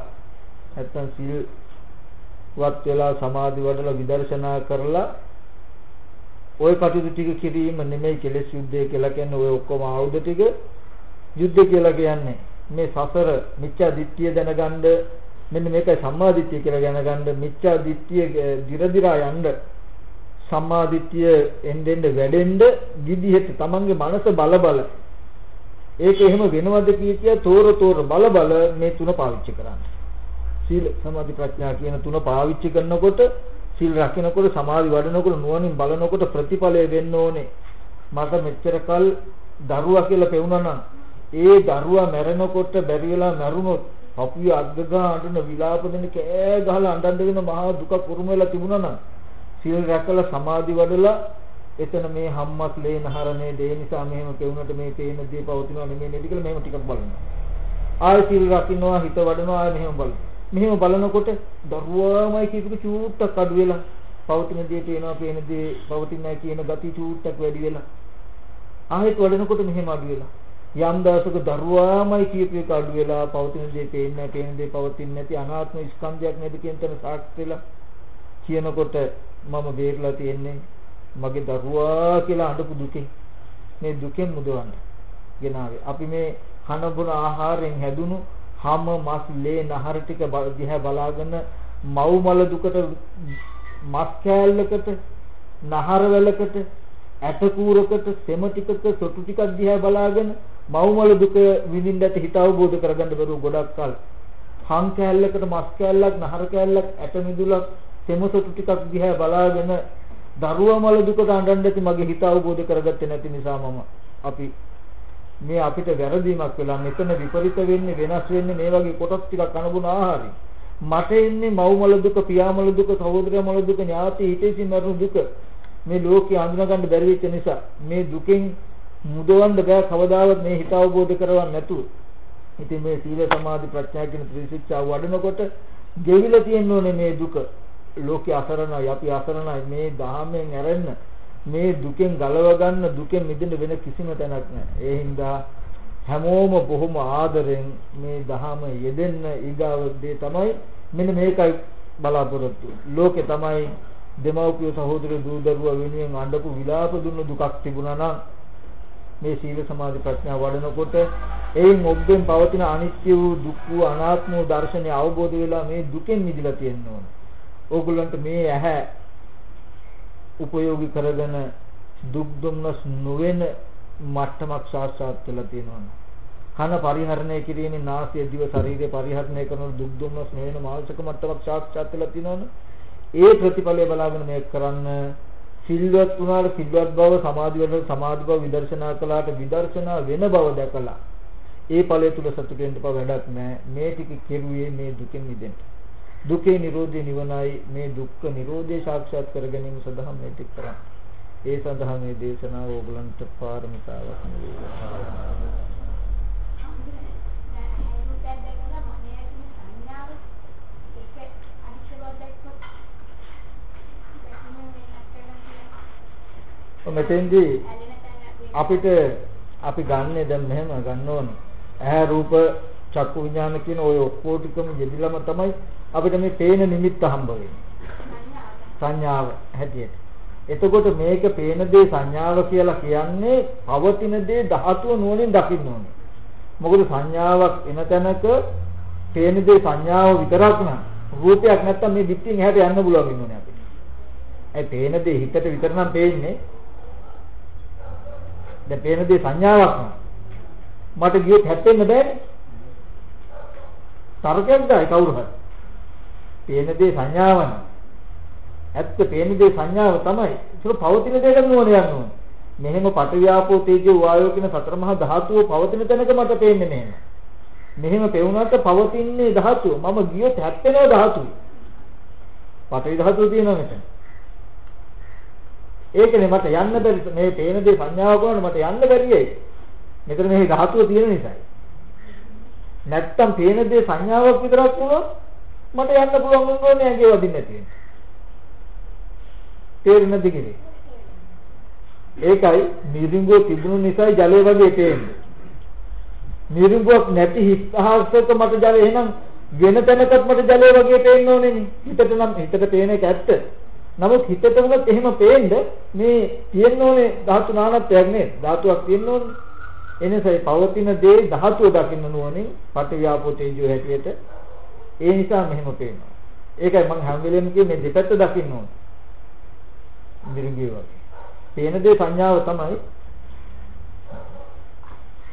නැත්තම් සීල් වත් වෙලා සමාධි වඩලා විදර්ශනා කරලා ওই කටයුතු ටික කිරීම නෙමෙයි කෙලෙස් යුද්ධය කියලා කියන්නේ ඔය ඔක්කොම ආයුධ ටික යුද්ධ කියලා කියන්නේ මේ සසර මිච්ඡා දිට්ඨිය දැනගන්න මෙන්න මේකයි සම්මා දිට්ඨිය කියලා දැනගන්න මිච්ඡා දිට්ඨිය දිරදිරා යන්න සම්මා දිට්ඨිය එන්නෙන් වැඩෙන්න විදිහට තමන්ගේ මනස බල බල ඒක එහෙම වෙනවද කිය කිය තෝර තෝර බල බල මේ තුන පාවිච්චි කරන්න. සීල සමාධි ප්‍රඥා කියන තුන පාවිච්චි කරනකොට සීල් රකින්නකොට සමාධි වඩනකොට නුවණින් බලනකොට ප්‍රතිඵලය වෙන්න ඕනේ. මට මෙච්චර කල් දරුවා කියලා පෙවුනා නම් ඒ දරුවා මැරෙනකොට බැරි වෙලා මැරුණොත් අපිය අද්දගා අඬන විලාප දෙන කෑ ගහලා අඬන්න වෙන මහා දුක කුරුම වෙලා තිබුණා නම් සීල් රැකලා සමාධි වඩලා එතන මේ හම්මස් ලේ නහරනේ දේ නිසා මෙහෙම කෙවුනට මේ තේන දේ පවතිනවා නෙමෙයි නේද කියලා මෙහෙම ටිකක් බලනවා. ආය සීල් රකින්නවා හිත වඩනවා ආය මෙහෙම බලනවා. මෙහෙම බලනකොට දරුවාමයි කියපු චූට්ටක් අඩු වෙලා. පවතින දේ පේනවා පේන දේ පවතින්නේ කියන gati චූට්ටක් වැඩි වෙලා. ආයෙත් වඩනකොට මෙහෙම අඩු වෙලා. යම් දවසක දරුවාමයි කියපු එක අඩු වෙලා පවතින දේ පේන්නේ නැහැ පේන දේ පවතින්නේ නැති අනාත්ම ස්කන්ධයක් නේද කියන තැන සාක්ෂි වෙලා කියනකොට මම බේරලා තියෙන්නේ මගේ දරුවා කියලා අඬපු දුකෙන්. මේ දුකෙන් මුදවන්න. ගෙනාවේ අපි මේ කන බොන ආහාරයෙන් හැදුණු හම මස් ලේ නහර ටික දිහා බලාගෙන මව් මල දුකට මස් කෑල්ලකට නහර වැලකට ඇට කූරකට සෙම ටිකක සොටු ටිකක් දිහා බලාගෙන මව්මල දුක විඳින්නට හිත අවබෝධ කරගන්න බැරුව ගොඩක් කල. හං කෑල්ලකට මස් කෑල්ලක් නහර කෑල්ලක් ඇට මිදුලක් සෙම සොටු ටිකක් දිහා බලාගෙන දරුවා මල දුකට අඬන්න ඇති මගේ හිත අවබෝධ කරගත්තේ නැති නිසා මම අපි මේ අපිට වැරදීමක් වෙලා මෙතන විපරිත වෙන්නේ වෙනස් වෙන්නේ මේ වගේ කොටස් ටිකක් අනුගුණ ආහාරي මට එන්නේ මව්මල දුක පියාමල දුක සහෝදරයමල දුක ඥාති හිතේසි මරණ දුක මේ ලෝකේ අඳුන ගන්න බැරි වෙච්ච නිසා මේ දුකෙන් මුදවන්න බෑ කවදාවත් මේ හිත අවබෝධ කරවන්න නැතුව. ඉතින් මේ සීල සමාධි ප්‍රඥා කියන ත්‍රිශික්ෂා වඩනකොට ගෙවිලා තියෙන්න ඕනේ මේ දුක. ලෝකේ අසරණයි අපි අසරණයි මේ දහමෙන් ඇරෙන්න මේ දුකෙන් ගලව ගන්න දුකෙන් මිදෙන්න වෙන කිසිම තැනක් නැහැ. ඒ හින්දා හැමෝම බොහොම ආදරෙන් මේ දහම යෙදෙන්න ඊගාව දේ තමයි මෙන්න මේකයි බලාපොරොත්තු. ලෝකේ තමයි දෙමව්පිය සහෝදර දූ දරුවා වෙනුවෙන් අඬපු විලාප දුන්න දුකක් තිබුණා නම් මේ සීල සමාධි ප්‍රඥා වඩනකොට එයින් ඔබෙන් පවතින අනිත්‍ය වූ දුක් වූ අනාත්ම වූ දර්ශනය අවබෝධ වෙලා මේ දුකෙන් මිදලා තියෙන්න ඕන. ඕගොල්ලන්ට මේ ඇහැ උපයෝගී කරගෙන දුක් දුම්නස් නොවන මට්ටමක් සාක්ෂාත් වෙලා තියෙනවා. කන පරිහරණය කිරීමේ නාසය දිව ශරීරය පරිහරණය කරන දුක් දුම්නස් නොවන මානසික මට්ටමක් සාක්ෂාත් වෙලා තියෙනවනේ. ඒ ප්‍රතිඵලය බලාගෙන මේක කරන්න සිල්වත් වුණාට සිල්වත් බව සමාධි වල සමාධි බව විදර්ශනා කළාට විදර්ශනා වෙන බව දැකලා ඒ ඵලය තුල සතුට වෙන්න බව වැඩක් නැහැ මේ ටික කෙරුවේ මේ දුකෙන් මිදෙන්න දුකේ නිරෝධය නිවනයි. මේ දුක්ඛ නිරෝධය සාක්ෂාත් කර ගැනීම සඳහා මේ ටික කරන්නේ. ඒ සඳහා මේ දේශනාව ඕගලන්ට පාරමිතාවක් නෙවෙයි මෙතෙන්දී අපිට අපි ගන්නෙ දැන් මෙහෙම ගන්න ඕන. ඇහැ රූප චක්කු විඥාන කියන ওই ඔක්කො ටිකම යෙදිලම තමයි අපිට මේ පේන නිමිත්ත හම්බ වෙන්නේ. සංඥාව හැටියට. එතකොට මේක පේන දේ සංඥාව කියලා කියන්නේ පවතින දේ ධාතුව නුවණින් දකින්න ඕනේ. මොකද සංඥාවක් එන තැනක පේන දේ සංඥාව විතරක් නම් රූපයක් නැත්තම් මේ පිටින් එහාට යන්න පුළුවන් වෙන්නේ අපිට. ඒ පේන දේ හිතට විතර නම් පේන්නේ. දැන් පේන දේ සංඥාවක් නේ. මට ගියොත් හැප්පෙන්න බෑනේ. තර්කයක් ගායි කවුරු හරි. පේන දේ සංඥාවන. ඇත්ත පේන දේ සංඥාව තමයි. ඒක පවතින දෙයකට නුවණ යන්න ඕනේ. මෙහෙම පටවියාපෝ තේජෝ වායෝ කියන සතර මහා ධාතුව පවතින තැනක මට පේන්නේ මෙහෙම. මෙහෙම පෙවුනට පවතින්නේ ධාතුව. මම ගියොත් හැප්පෙනවා ධාතුව. පටවි ධාතුව තියෙනවා මෙතන. ඒකනේ මට යන්න බැරි මේ පේන දේ සංඥාව කරන මට යන්න බැරියයි. මෙතන මේ ධාතුව තියෙන නිසායි. නැත්තම් පේන දේ සංඥාවක් විතරක් වුණොත් මට යන්න පුළුවන් වුණෝනේ ඇඟේ වදින්න නැති වෙන. තේරෙන්නද කිරේ? ඒකයි මිරිඟුව තිබුණු නිසා ජලය වගේ පේන්නේ. මිරිඟුවක් නැති හිස්හාසක මට ජලය එහෙනම් වෙන තැනකත් මට ජලය වගේ පේන්න ඕනේ නේ. හිතට නම් හිතට පේන එක ඇත්ත. නමුත් හිතට උනත් එහෙම පේන්න මේ තියෙන්න ඕනේ ධාතු නානත්වයක් නේද? ධාතුවක් තියෙන්න ඕනේ. එනිසායි පවතින දේ ධාතුව දකින්න නුවණින් පටිව්‍යාපෝ තේජෝ හැටියට ඒ නිසා මෙහෙම පේනවා. ඒකයි මම හැම වෙලෙම කියන්නේ මේ දෙපැත්ත දකින්න ඕනේ. මිරිඟුව වගේ. පේන දේ සංඥාව තමයි.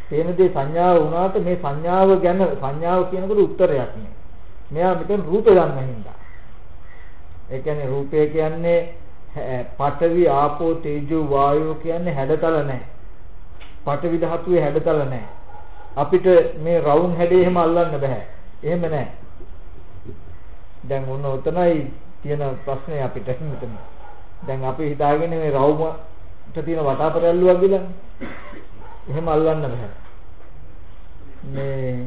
පේන දේ සංඥාව වුණාට මේ සංඥාව ගැන සංඥාව කියනකොට උත්තරයක් නෑ. මෙයා මෙතන රූප ගන්න හින්දා. ඒ කියන්නේ රූපය කියන්නේ පඨවි ආපෝ තේජෝ වායෝ කියන්නේ හැඩතල නැහැ. පඨවි ධාතුවේ හැඩතල නැහැ. අපිට මේ රවුම් හැඩේ එහෙම අල්ලන්න බෑ. එහෙම නැහැ. දැන් ඔන්න උතනයි තියෙන ප්‍රශ්නේ අපිට මෙතන. දැන් අපි හිතාගෙන මේ රවුමට තියෙන වටාපරැල්ලුවක් ගිලන්නේ. එහෙම අල්ලන්න බෑ. මේ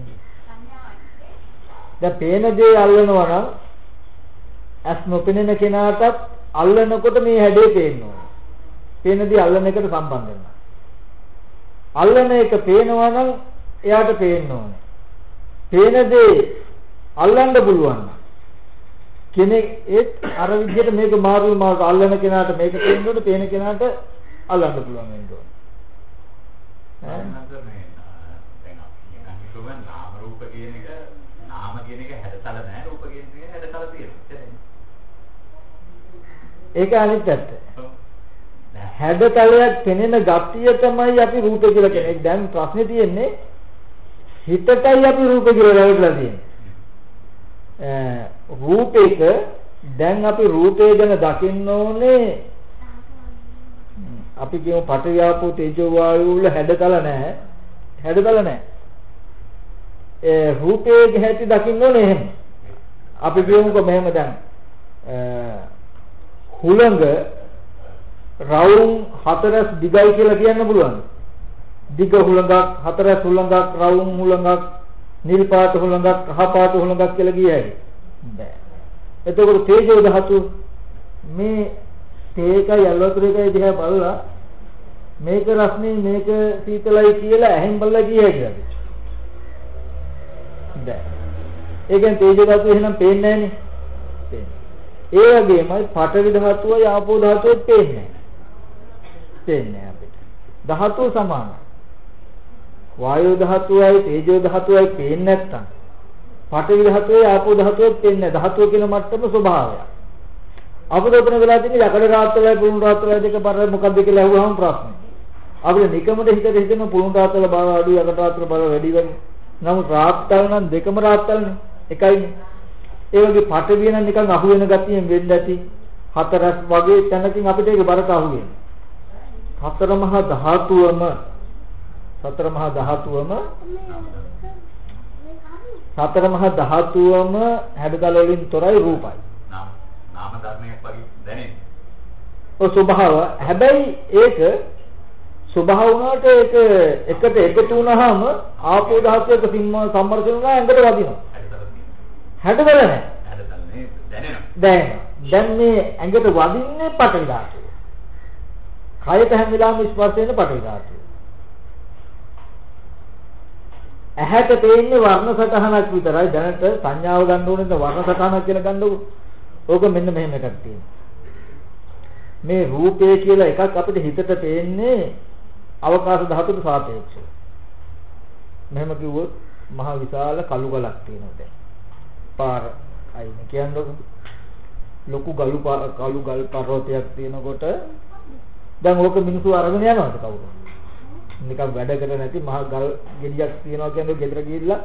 දැන් පේන දේ අල්ලනවා නම් ඇස් නොපෙනෙන කෙනාටත් අල්ලනකොට මේ හැඩේ පේන්න ඕනේ. පේන දේ අල්ලන එකට සම්බන්ධ වෙනවා. අල්ලන එක පේනවා නම් එයාට පේන්න ඕනේ. පේන දේ අල්ලන්න පුළුවන්. කෙනෙක් ඒත් අර විදිහට මේක මාරු මාරු අල්ලන කෙනාට මේක පේන්න ඕනේ, පේන කෙනාට අල්ලන්න පුළුවන් වෙන්න ඕනේ. ඈ දැන් අපි නාම රූප කියන එක නාම කියන එක හැඩතල නැහැ රූප කියන එක හැඩතල තියෙනවා. ඒක අනිත් පැත්ත. හැඩතලයක් පෙනෙන ගතිය තමයි අපි රූපේ කියලා කියන්නේ. දැන් ප්‍රශ්නේ තියෙන්නේ හිතටයි අපි රූපේ කියලා රැවටලා තියෙන්නේ. රූපේක දැන් අපි රූපේ ගැන දකින්න ඕනේ අපි කියමු පටවියාපෝ තේජෝ වායු වල හැඩතල නැහැ. හැඩතල නැහැ. ඒ රූපේ ගැහැටි දකින්න ඕනේ එහෙම. අපි කියමුකෝ මෙහෙම දැන් හුළඟ රවුම් හතරස් දිගයි කියලා කියන්න පුළුවන්. දිග හුළඟක් හතරස් හුළඟක් රවුම් හුළඟක් නිල් පාට හුළඟක් කහ පාට හුළඟක් කියලා කියයි. බෑ. එතකොට තේජෝ ධාතු මේ තේකයි අල්වතුරේකයි දිහා බලලා මේක රස්නේ මේක සීතලයි කියලා ඇහෙන් බලලා කියයි කියලා. බෑ. ඒ කියන්නේ තේජෝ ධාතුව එහෙනම් පේන්නේ නැහනේ. ඒ වගේමයි පඨවි ධාතුවයි ආපෝ ධාතුවයි පේන්නේ නැහැ. පේන්නේ අපිට. ධාතුව සමානයි. වායෝ ධාතුවයි තේජෝ ධාතුවයි පේන්නේ නැත්තම් පඨවි ධාතුවයි ආපෝ ධාතුවයි පේන්නේ නැහැ. ධාතුව කියන මට්ටම ස්වභාවය. අපිට උතන වෙලා තියෙන්නේ යකඩ රාත්‍රලයි පුරුණු රාත්‍රලයි දෙක බර මොකක්ද කියලා අහුවාම ප්‍රශ්නේ. අපිට නිකමට හිතට හිතෙන පුරුණු රාත්‍රල බව අඩු යකඩ රාත්‍රල බව වැඩි වගේ. නමුත් රාත්‍රල් නම් දෙකම රාත්‍රල්නේ. එකයිනේ. ඒ වගේ පටවිය නම් නිකන් අහු වෙන ගතියෙන් වෙන්න ඇති. හතරස් වගේ තැනකින් අපිට ඒක බරට අහු වෙනවා. හතර මහා ධාතුවම සතර මහා ධාතුවම සතර මහා ධාතුවම හැඩතල වලින් තොරයි රූපයි. නාම නාම ධර්මයක් වගේ දැනෙන්නේ. ඔය ස්වභාව හැබැයි ඒක ස්වභාව වුණාට ඒක එකට එකතු වුණාම ආපෝ ධාතුවක සම්මර්ෂණ වුණා ඇඟට වදිනවා. හැඩතල නැහැ. හැඩතල නේ දැනෙනවා. දැනෙනවා. දැන් මේ ඇඟට වදින්නේ පටවි ධාතුව. කයට හැම වෙලාවෙම ස්පර්ශ වෙන පටවි ධාතුව. ඇහැට පේන්නේ වර්ණ සටහනක් විතරයි දැනට සංඥාව ගන්න ඕනේ නම් වර්ණ සටහනක් කියලා ගන්නකො. ඕක මෙන්න මෙහෙම එකක් තියෙනවා. මේ රූපය කියලා එකක් අපිට හිතට පේන්නේ අවකාශ ධාතුවට සාපේක්ෂව. මෙහෙම කිව්වොත් මහ විශාල කළු ගලක් තියෙනවා දැන්. පාර අයින කියන්නේ ලොකු ගලු කළු ගල් පර්වතයක් තියෙනකොට දැන් ඕක මිනිස්සු අරගෙන යනවාද කවුරු? නිකන් වැඩකට නැති මහ ගල් ගෙඩියක් තියනවා කියන්නේ ගෙදර ගිහිල්ලා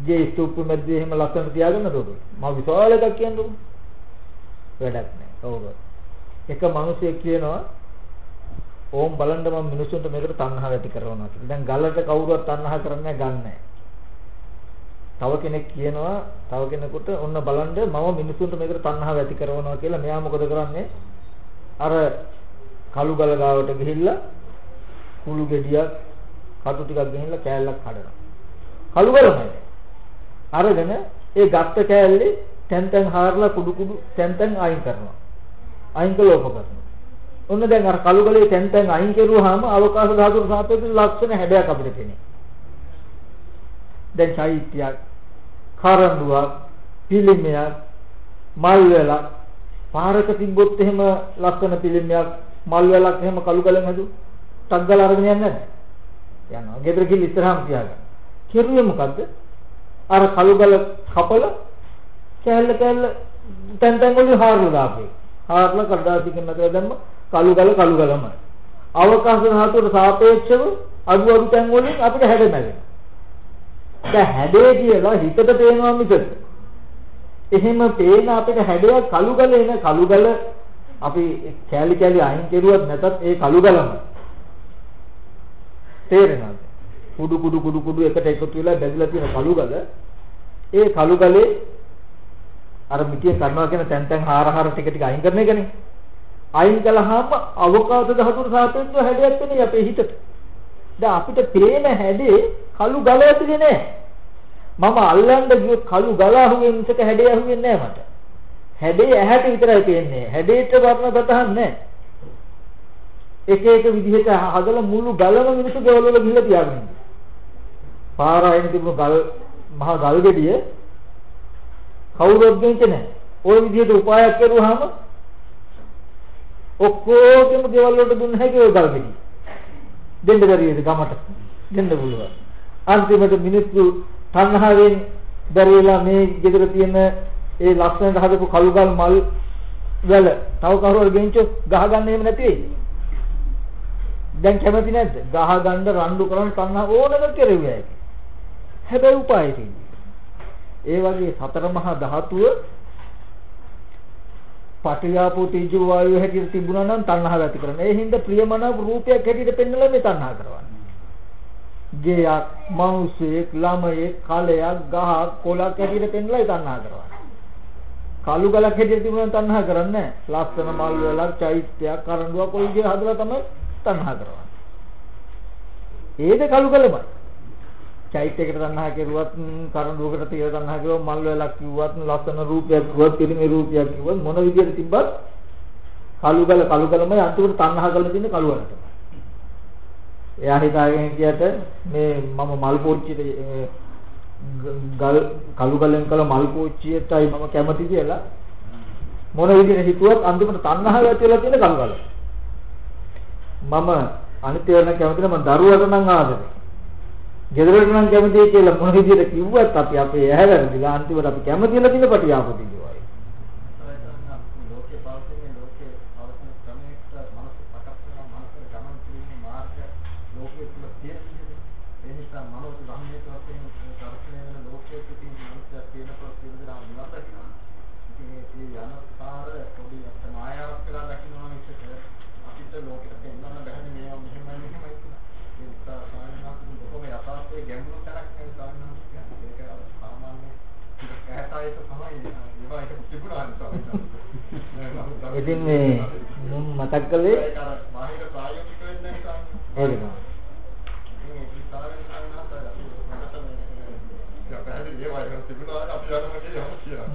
ගේ ස්තූප මැද්දේ එහෙම ලස්සන තියාගන්නද ඔබ? මම විශාල එකක් කියන්නේ වැඩක් නැහැ. ඔව්. එක මිනිහෙක් කියනවා ඕම් බලන්න මම මිනිසුන්ට මේකට තණ්හාව ඇති කරනවා කියලා. දැන් ගලට කවුරුවත් තණ්හා කරන්නේ ගන්නෑ. තව කෙනෙක් කියනවා තව කෙනෙකුට ඔන්න බලන්න මම මිනිසුන්ට මේකට තණ්හාව ඇති කරනවා කියලා. මෙයා මොකද කරන්නේ? අර කළු ගල ගාවට ගිහිල්ලා කුළු ගෙඩියක් කටු ටිකක් ගෙනිලා කෑල්ලක් හදනවා. කළු ගලමයි. අරගෙන ඒ ගත්ත කෑල්ලේ තැන් තැන් හාරලා කුඩු කුඩු තැන් තැන් අයින් කරනවා. අයින් කළා ඔප කරනවා. ඔන්න දැන් අර කළු ගලේ තැන් තැන් අයින් කරුවාම අවකාශ ධාතුන් සාපේක්ෂව ලක්ෂණ හැඩයක් අපිට පෙනේ. දැන් චෛත්‍යයක්, කරඬුවක්, පිළිමයක්, මල් වෙලක් පාරක තිබ්බොත් එහෙම ලස්සන පිළිමයක්, මල් වෙලක් එහෙම කළු ගලෙන් හදු ටක් ගාලා අරගෙන යන්නේ නැහැ. යනවා. ගෙදර ගිහින් ඉස්සරහම තියාගන්න. කෙරුවේ මොකද්ද? අර කළු ගල කපල කෑල්ල කෑල්ල තැන් තැන් වලින් හාරලා දාපේ. හාරලා කඩදාසියකින් නැතර දැම්ම කළු ගල කළු ගලමයි. අවකාශ ධාතුවට සාපේක්ෂව අඩු අඩු තැන් වලින් අපිට හැඩ නැගෙනවා. දැන් හැඩේ කියලා හිතට පේනවා මිසක. එහෙම පේන අපිට හැඩයක් කළු ගල එන කළු ගල අපි කෑලි කෑලි අයින් කෙරුවත් නැතත් ඒ කළු ගලම තේරෙනවද? කුඩු කුඩු කුඩු කුඩු එකට එකතු වෙලා බැඳලා තියෙන කළු ගල ඒ කළු ගලේ අර මිටිය කරනවා කියන තැන් තැන් හාර හාර ටික ටික අයින් කරන එකනේ. අයින් කළාම අවකාශ ධාතුර සාපේක්ෂව හැඩයක් වෙන්නේ අපේ හිතට. දැන් අපිට පේන හැඩේ කළු ගල ඇතුලේ නෑ. මම අල්ලන්න ගියොත් කළු ගල අහුවෙන්නේ මිසක හැඩය අහුවෙන්නේ නෑ මට. හැඩේ ඇහැට විතරයි පේන්නේ. හැඩේට වර්ණ සතහන් නෑ. එක එක විදිහට හදලා මුළු ගලම මිනිස්සු ගෙවල් වල ගිහලා තියාගෙන ඉන්නේ. පාරායන තිබුණු ගල් මහා ගල් ගෙඩිය කවුරුත් දෙන්නේ නැහැ. ওই විදිහට උපායක් කරුවාම ඔක්කොගෙම ගෙවල් වලට දුන්න හැකි ඔය ගල් ගෙඩිය. දෙන්න බැරිද ගමට? දෙන්න පුළුවන්. අන්තිමට මිනිස්සු තණ්හාවෙන් බැරිලා මේ ගෙදර තියෙන ඒ ලස්සනට හදපු කළුගල් මල් වල තව කවුරු හරි ගෙන්චෝ ගහ ගන්න එහෙම නැති වෙයි. දැන් කැමති නැද්ද? ගහ ගන්න රණ්ඩු කරන්න තණ්හා ඕනම කෙරෙව්වා ඒක. හැබැයි උපාය තියෙනවා. ඒ වගේ සතර මහා ධාතුව පටියාපෝ තීජෝ වායුව හැටියට තිබුණා නම් තණ්හාව ඇති කරන. ඒ හින්දා ප්‍රියමනාප රූපයක් හැටියට පෙන්වලා මේ තණ්හා කරවන්නේ. ගෙයක්, මවුසෙක්, ළමයෙක්, කලයක්, ගහක්, කොලක් හැටියට පෙන්වලා තණ්හා කරවන්නේ. කළු ගලක් හැටියට තිබුණා තණ්හා කරන්නේ ලස්සන මල් වලක්, චෛත්‍යයක්, කරඬුවක් ඔය විදිහට හදලා තමයි තණ්හා කරවන්නේ. ඒද කළු ගලමයි. චෛත්‍යයකට තණ්හා කෙරුවත් කරඬුවකට තියලා තණ්හා කෙරුවත් මල් වලක් කිව්වත් ලස්සන රූපයක් කිව්වත් පිරිමි රූපයක් කිව්වත් මොන විදියට තිබ්බත් කළු ගල කළු ගලමයි අන්තිමට තණ්හා කරලා තියෙන්නේ කළු වලට. එයා හිතාගෙන හිටියට මේ මම මල් පෝච්චියට ගල් කළු ගලෙන් කළ මල් පෝච්චියටයි මම කැමති කියලා මොන විදිහට හිතුවත් අන්තිමට තණ්හාව ඇති වෙලා තියෙන කළු ගල. මම අනිත් ඒවා කැමති නම් දරුවට නම් ආදරේ. ගෙදරට නම් කැමතියි කියලා මොන විදිහට කිව්වත් අපි අපේ ඇහැ වැරදිලා අන්තිමට අපි කැමතිලා තියෙන පටිආපති කියවයි. ලෝකේ පවතින ලෝකේ පවතින ක්‍රමයකට මනස සකස් වෙනවා මනස ගමන් කිරීමේ මාර්ග ලෝකයේ තුල තියෙන්නේ. ඒ නිසා මනෝජ ධම්මයේ වශයෙන් දර්ශනය වෙන ලෝකයේ තියෙන මනස තියෙනකොට සියලු දෙනා නිවන් දකිනවා. ඉතින් මේ යනකාර පොඩි අපේ මායාවක් කියලා දකින්නවා මිසක අපිට ලෝකෙට පෙන්වන්න බැහැ මේවා මෙහෙමයි මෙහෙමයි කියලා. ඒ නිසා සාමාන්‍යයෙන් බොහොම යථාර්ථයේ ගැඹුරු තැනක් නේ සාමාන්‍යයෙන් කියන්නේ. ඒක අර සාමාන්‍ය කැහතායක තමයි ඒවා එක තිබුණා නිසා. ඉතින් මේ මම මතක් කළේ ඒක අර බාහිර ප්‍රායෝගික වෙන්නේ නැහැ සාමාන්‍යයෙන්. ඒක තමයි. ඉතින් ඒ විස්තරයෙන් සාමාන්‍යයෙන් අපි මනස මේ පැහැදිලි ඒවා එක තිබුණා අපි අරමුණේ යමු කියලා.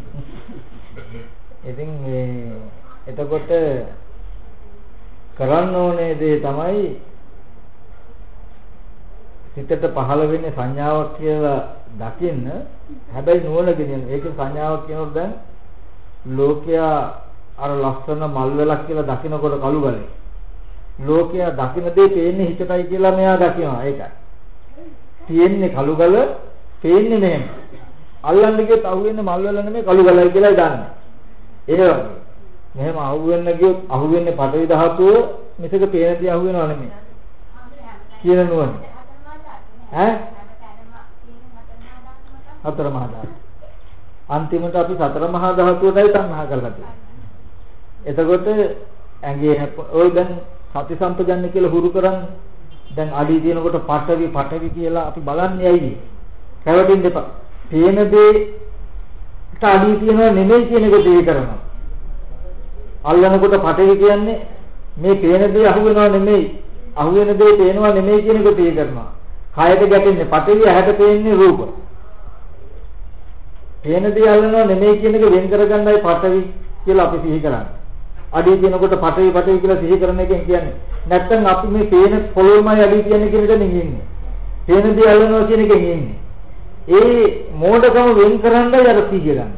ඉතින් මේ එතකොට කරන්න ඕනේ දේ තමයි සිතට පහළ වෙන්නේ සංඥාවක් කියලා දකින්න හැබැයි නුවණ ගෙනියන. ඒකේ සංඥාවක් කියනොත් දැන් ලෝකයා අර ලස්සන මල් වෙලක් කියලා දකිනකොට කළු ගලේ. ලෝකයා දකින දේ පේන්නේ හිතටයි කියලා මෙයා දකිනවා ඒකයි. තියෙන්නේ කළු ගල පේන්නේ මෙහෙම. අල්ලන්න ගියත් අහුවෙන්නේ මල් වෙල නෙමෙයි කළු ගලයි කියලායි දන්නේ. ඒ වගේ. මෙහෙම අහුවෙන්න ගියොත් අහුවෙන්නේ පටවි ධාතුව මිසක පේන දේ අහුවෙනව නෙමෙයි. කියන නුවණ. ඈ? හතර මහා ධාතු. අන්තිමට අපි සතර මහා ධාතුවටයි තණ්හා කරලා තියෙන්නේ. එතකොට ඇඟේ ඔය දැන් සති සම්පජන්‍ය කියලා හුරු කරන්නේ. දැන් අඩිය තියෙනකොට පටවි පටවි කියලා අපි බලන්නේ ඇයි? කැවටින් දෙපා. පේන දේ අඩිය තියෙනව නෙමෙයි කියන එක දෙය කරනවා. අල්ලනකොට පටවි කියන්නේ මේ පේන දේ අහුවෙනව නෙමෙයි. අහුවෙන දේ පේනව නෙමෙයි කියන එක දෙය කරනවා. කයට ගැටෙන්නේ පටවි ඇහැට පේන්නේ රූප. පේන දේ අල්ලනවා නෙමෙයි කියන එක වෙන් කරගන්නයි පටවි කියලා අපි සිහි කරන්නේ. අඩිය කියනකොට පටවි පටවි කියලා සිහි කරන එකෙන් කියන්නේ. නැත්තම් අපි මේ පේන පොළොමයි අඩිය කියන්නේ කියන එකෙන් ඉන්නේ. පේන දේ අල්ලනවා කියන එකෙන් ඉන්නේ. ඒ මෝඩකම වෙන් කරන්නයි අර සිහි ගන්න.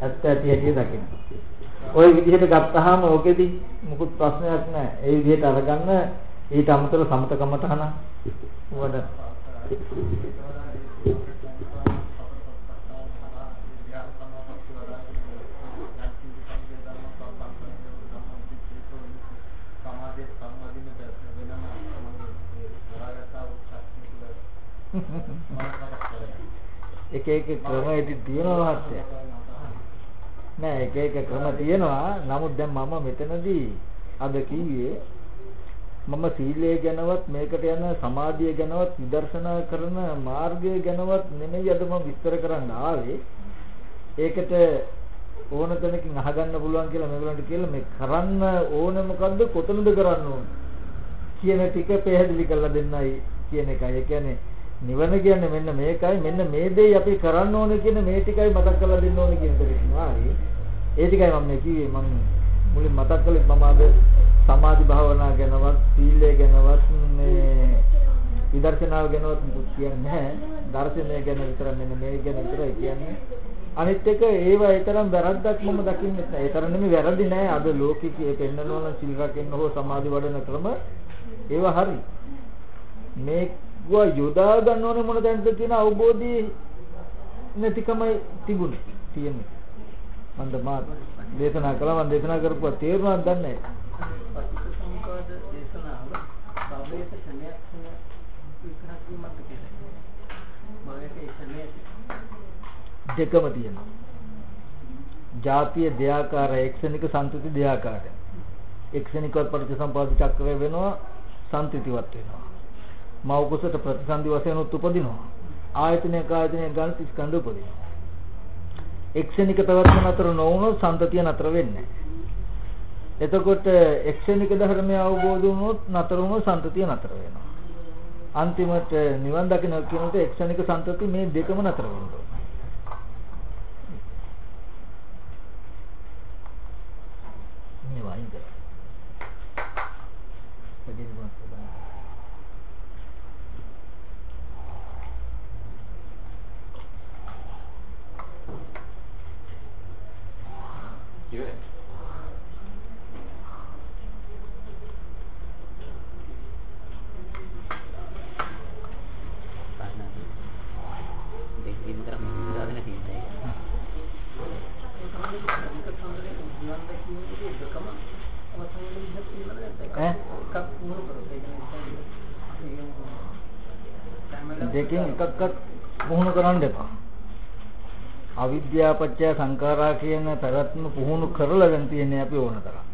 ඇත්ත ඇති ඇති දකින්න. ওই විදිහට ගත්තාම ඕකෙදි මුකුත් ප්‍රශ්නයක් නැහැ. ඒ විදිහට අරගන්න ඊට අමතරව සමතකම තහන වඩ එක එක ක්‍රම ඉදි තියෙනවා මහත්තයා. නෑ එක එක ක්‍රම තියෙනවා. නමුත් දැන් මම මෙතනදී අද කිව්වේ මම සීලය ගැනවත් මේකට යන සමාධිය ගැනවත් විදර්ශනා කරන මාර්ගය ගැනවත් නෙමෙයි අද මම විස්තර කරන්න ආවේ. ඒකට ඕන තැනකින් අහගන්න පුළුවන් කියලා මේගොල්ලන්ට කියලා මේ කරන්න ඕන මොකද්ද කොතනද කරන්න ඕන කියන ටික පැහැදිලි කරලා දෙන්නයි කියන එකයි. ඒ කියන්නේ නිවන කියන්නේ මෙන්න මේකයි මෙන්න මේ දෙයි අපි කරන්න ඕනේ කියන මේ ටිකයි මතක් කරලා දෙන්න ඕනේ කියන දේ තියෙනවා. ඒ ටිකයි මම මේ කිව්වේ මම මුලින් මතක් කළේ මම අද සමාධි භාවනා ගැනවත් සීලය ගැනවත් මේ විදර්ශනාව ගැනවත් මුකුත් කියන්නේ නැහැ. දර්ශනය ගැන විතර මෙන්න මේ ගැන විතරයි කියන්නේ. අනිත් එක ඒවා ඒතරම් වැරද්දක් මම දකින්නේ නැහැ. ඒ තරම් නෙමෙයි වැරදි නෑ. අද ලෝකෙකේ පෙන්නනවා නම් සිල් රකින්න හෝ සමාධි වඩන ක්‍රම ඒවා හරි. මේවා යොදා ගන්න ඕනේ මොන තැනද කියන අවබෝධය නැතිකමයි තිබුණේ. තියෙන්නේ. මන්ද මා දේශනා කළා මම දේශනා කරපුවා තේරුණාද දන්නේ දෙකම තියෙනවා. ජාතිය දෙයාකාර එක්ෂණික සම්තුති දෙයාකාර. එක්ෂණිකවත් පටිච්චසමුපාද චක්‍රය වෙනවා සම්තිතිවත් වෙනවා. මව කුසට ප්‍රතිසන්දි වශයෙන් උත් උපදිනවා. ආයතනයක ආයතනය ගන්න ස්කන්ධ උපදිනවා. එක්ෂණික පැවැත්ම නතර නොවුනොත් සම්තතිය නතර වෙන්නේ එතකොට එක්ෂණික ධර්මය අවබෝධ වුණොත් නතර වුණොත් සම්තතිය නතර වෙනවා. අන්තිමට නිවන් දකින්න කියනකොට එක්ෂණික සම්තති මේ දෙකම නතර වෙනවා. මේ වයින් කරා. පදින මාත් බලන්න. ඉවරයි. දෙකින් විතර මිසාගෙන තියෙන්නේ. ඈ දෙකෙන් එකක්වත් පුහුණු කරන්න එපා. අවිද්‍යාපච්චය සංඛාරා කියන පැවැත්ම පුහුණු කරලා දැන් තියන්නේ අපි ඕන තරම්.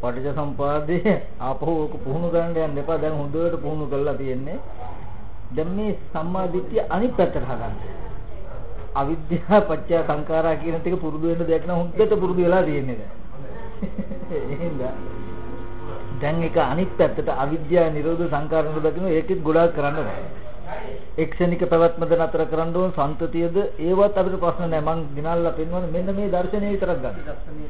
පටිච්ච සම්පාදේ ආපහු ඕක පුහුණු කරන්න යන්න එපා. දැන් හොඳට පුහුණු කරලා තියෙන්නේ. දැන් මේ සම්මා දිට්ඨිය අනිත් පැත්තට හදන්න. අවිද්‍යාපච්චය සංඛාරා කියන ටික පුරුදු වෙන්න දෙයක් නම් හොඳට පුරුදු වෙලා තියෙන්නේ දැන්. එහෙනම් දැන් ඒක අනිත් පැත්තට අවිද්‍යාව නිරෝධ සංකාර නිරෝධ කියන ඒකෙත් ගොඩාක් කරන්න බෑ. එක්ෂණික පැවැත්මද නතර කරන්න ඕන සන්තතියද ඒවත් අපිට ප්‍රශ්න නෑ මං ගිනල්ලා පෙන්වන්නේ මෙන්න මේ දර්ශනය විතරක් ගන්න.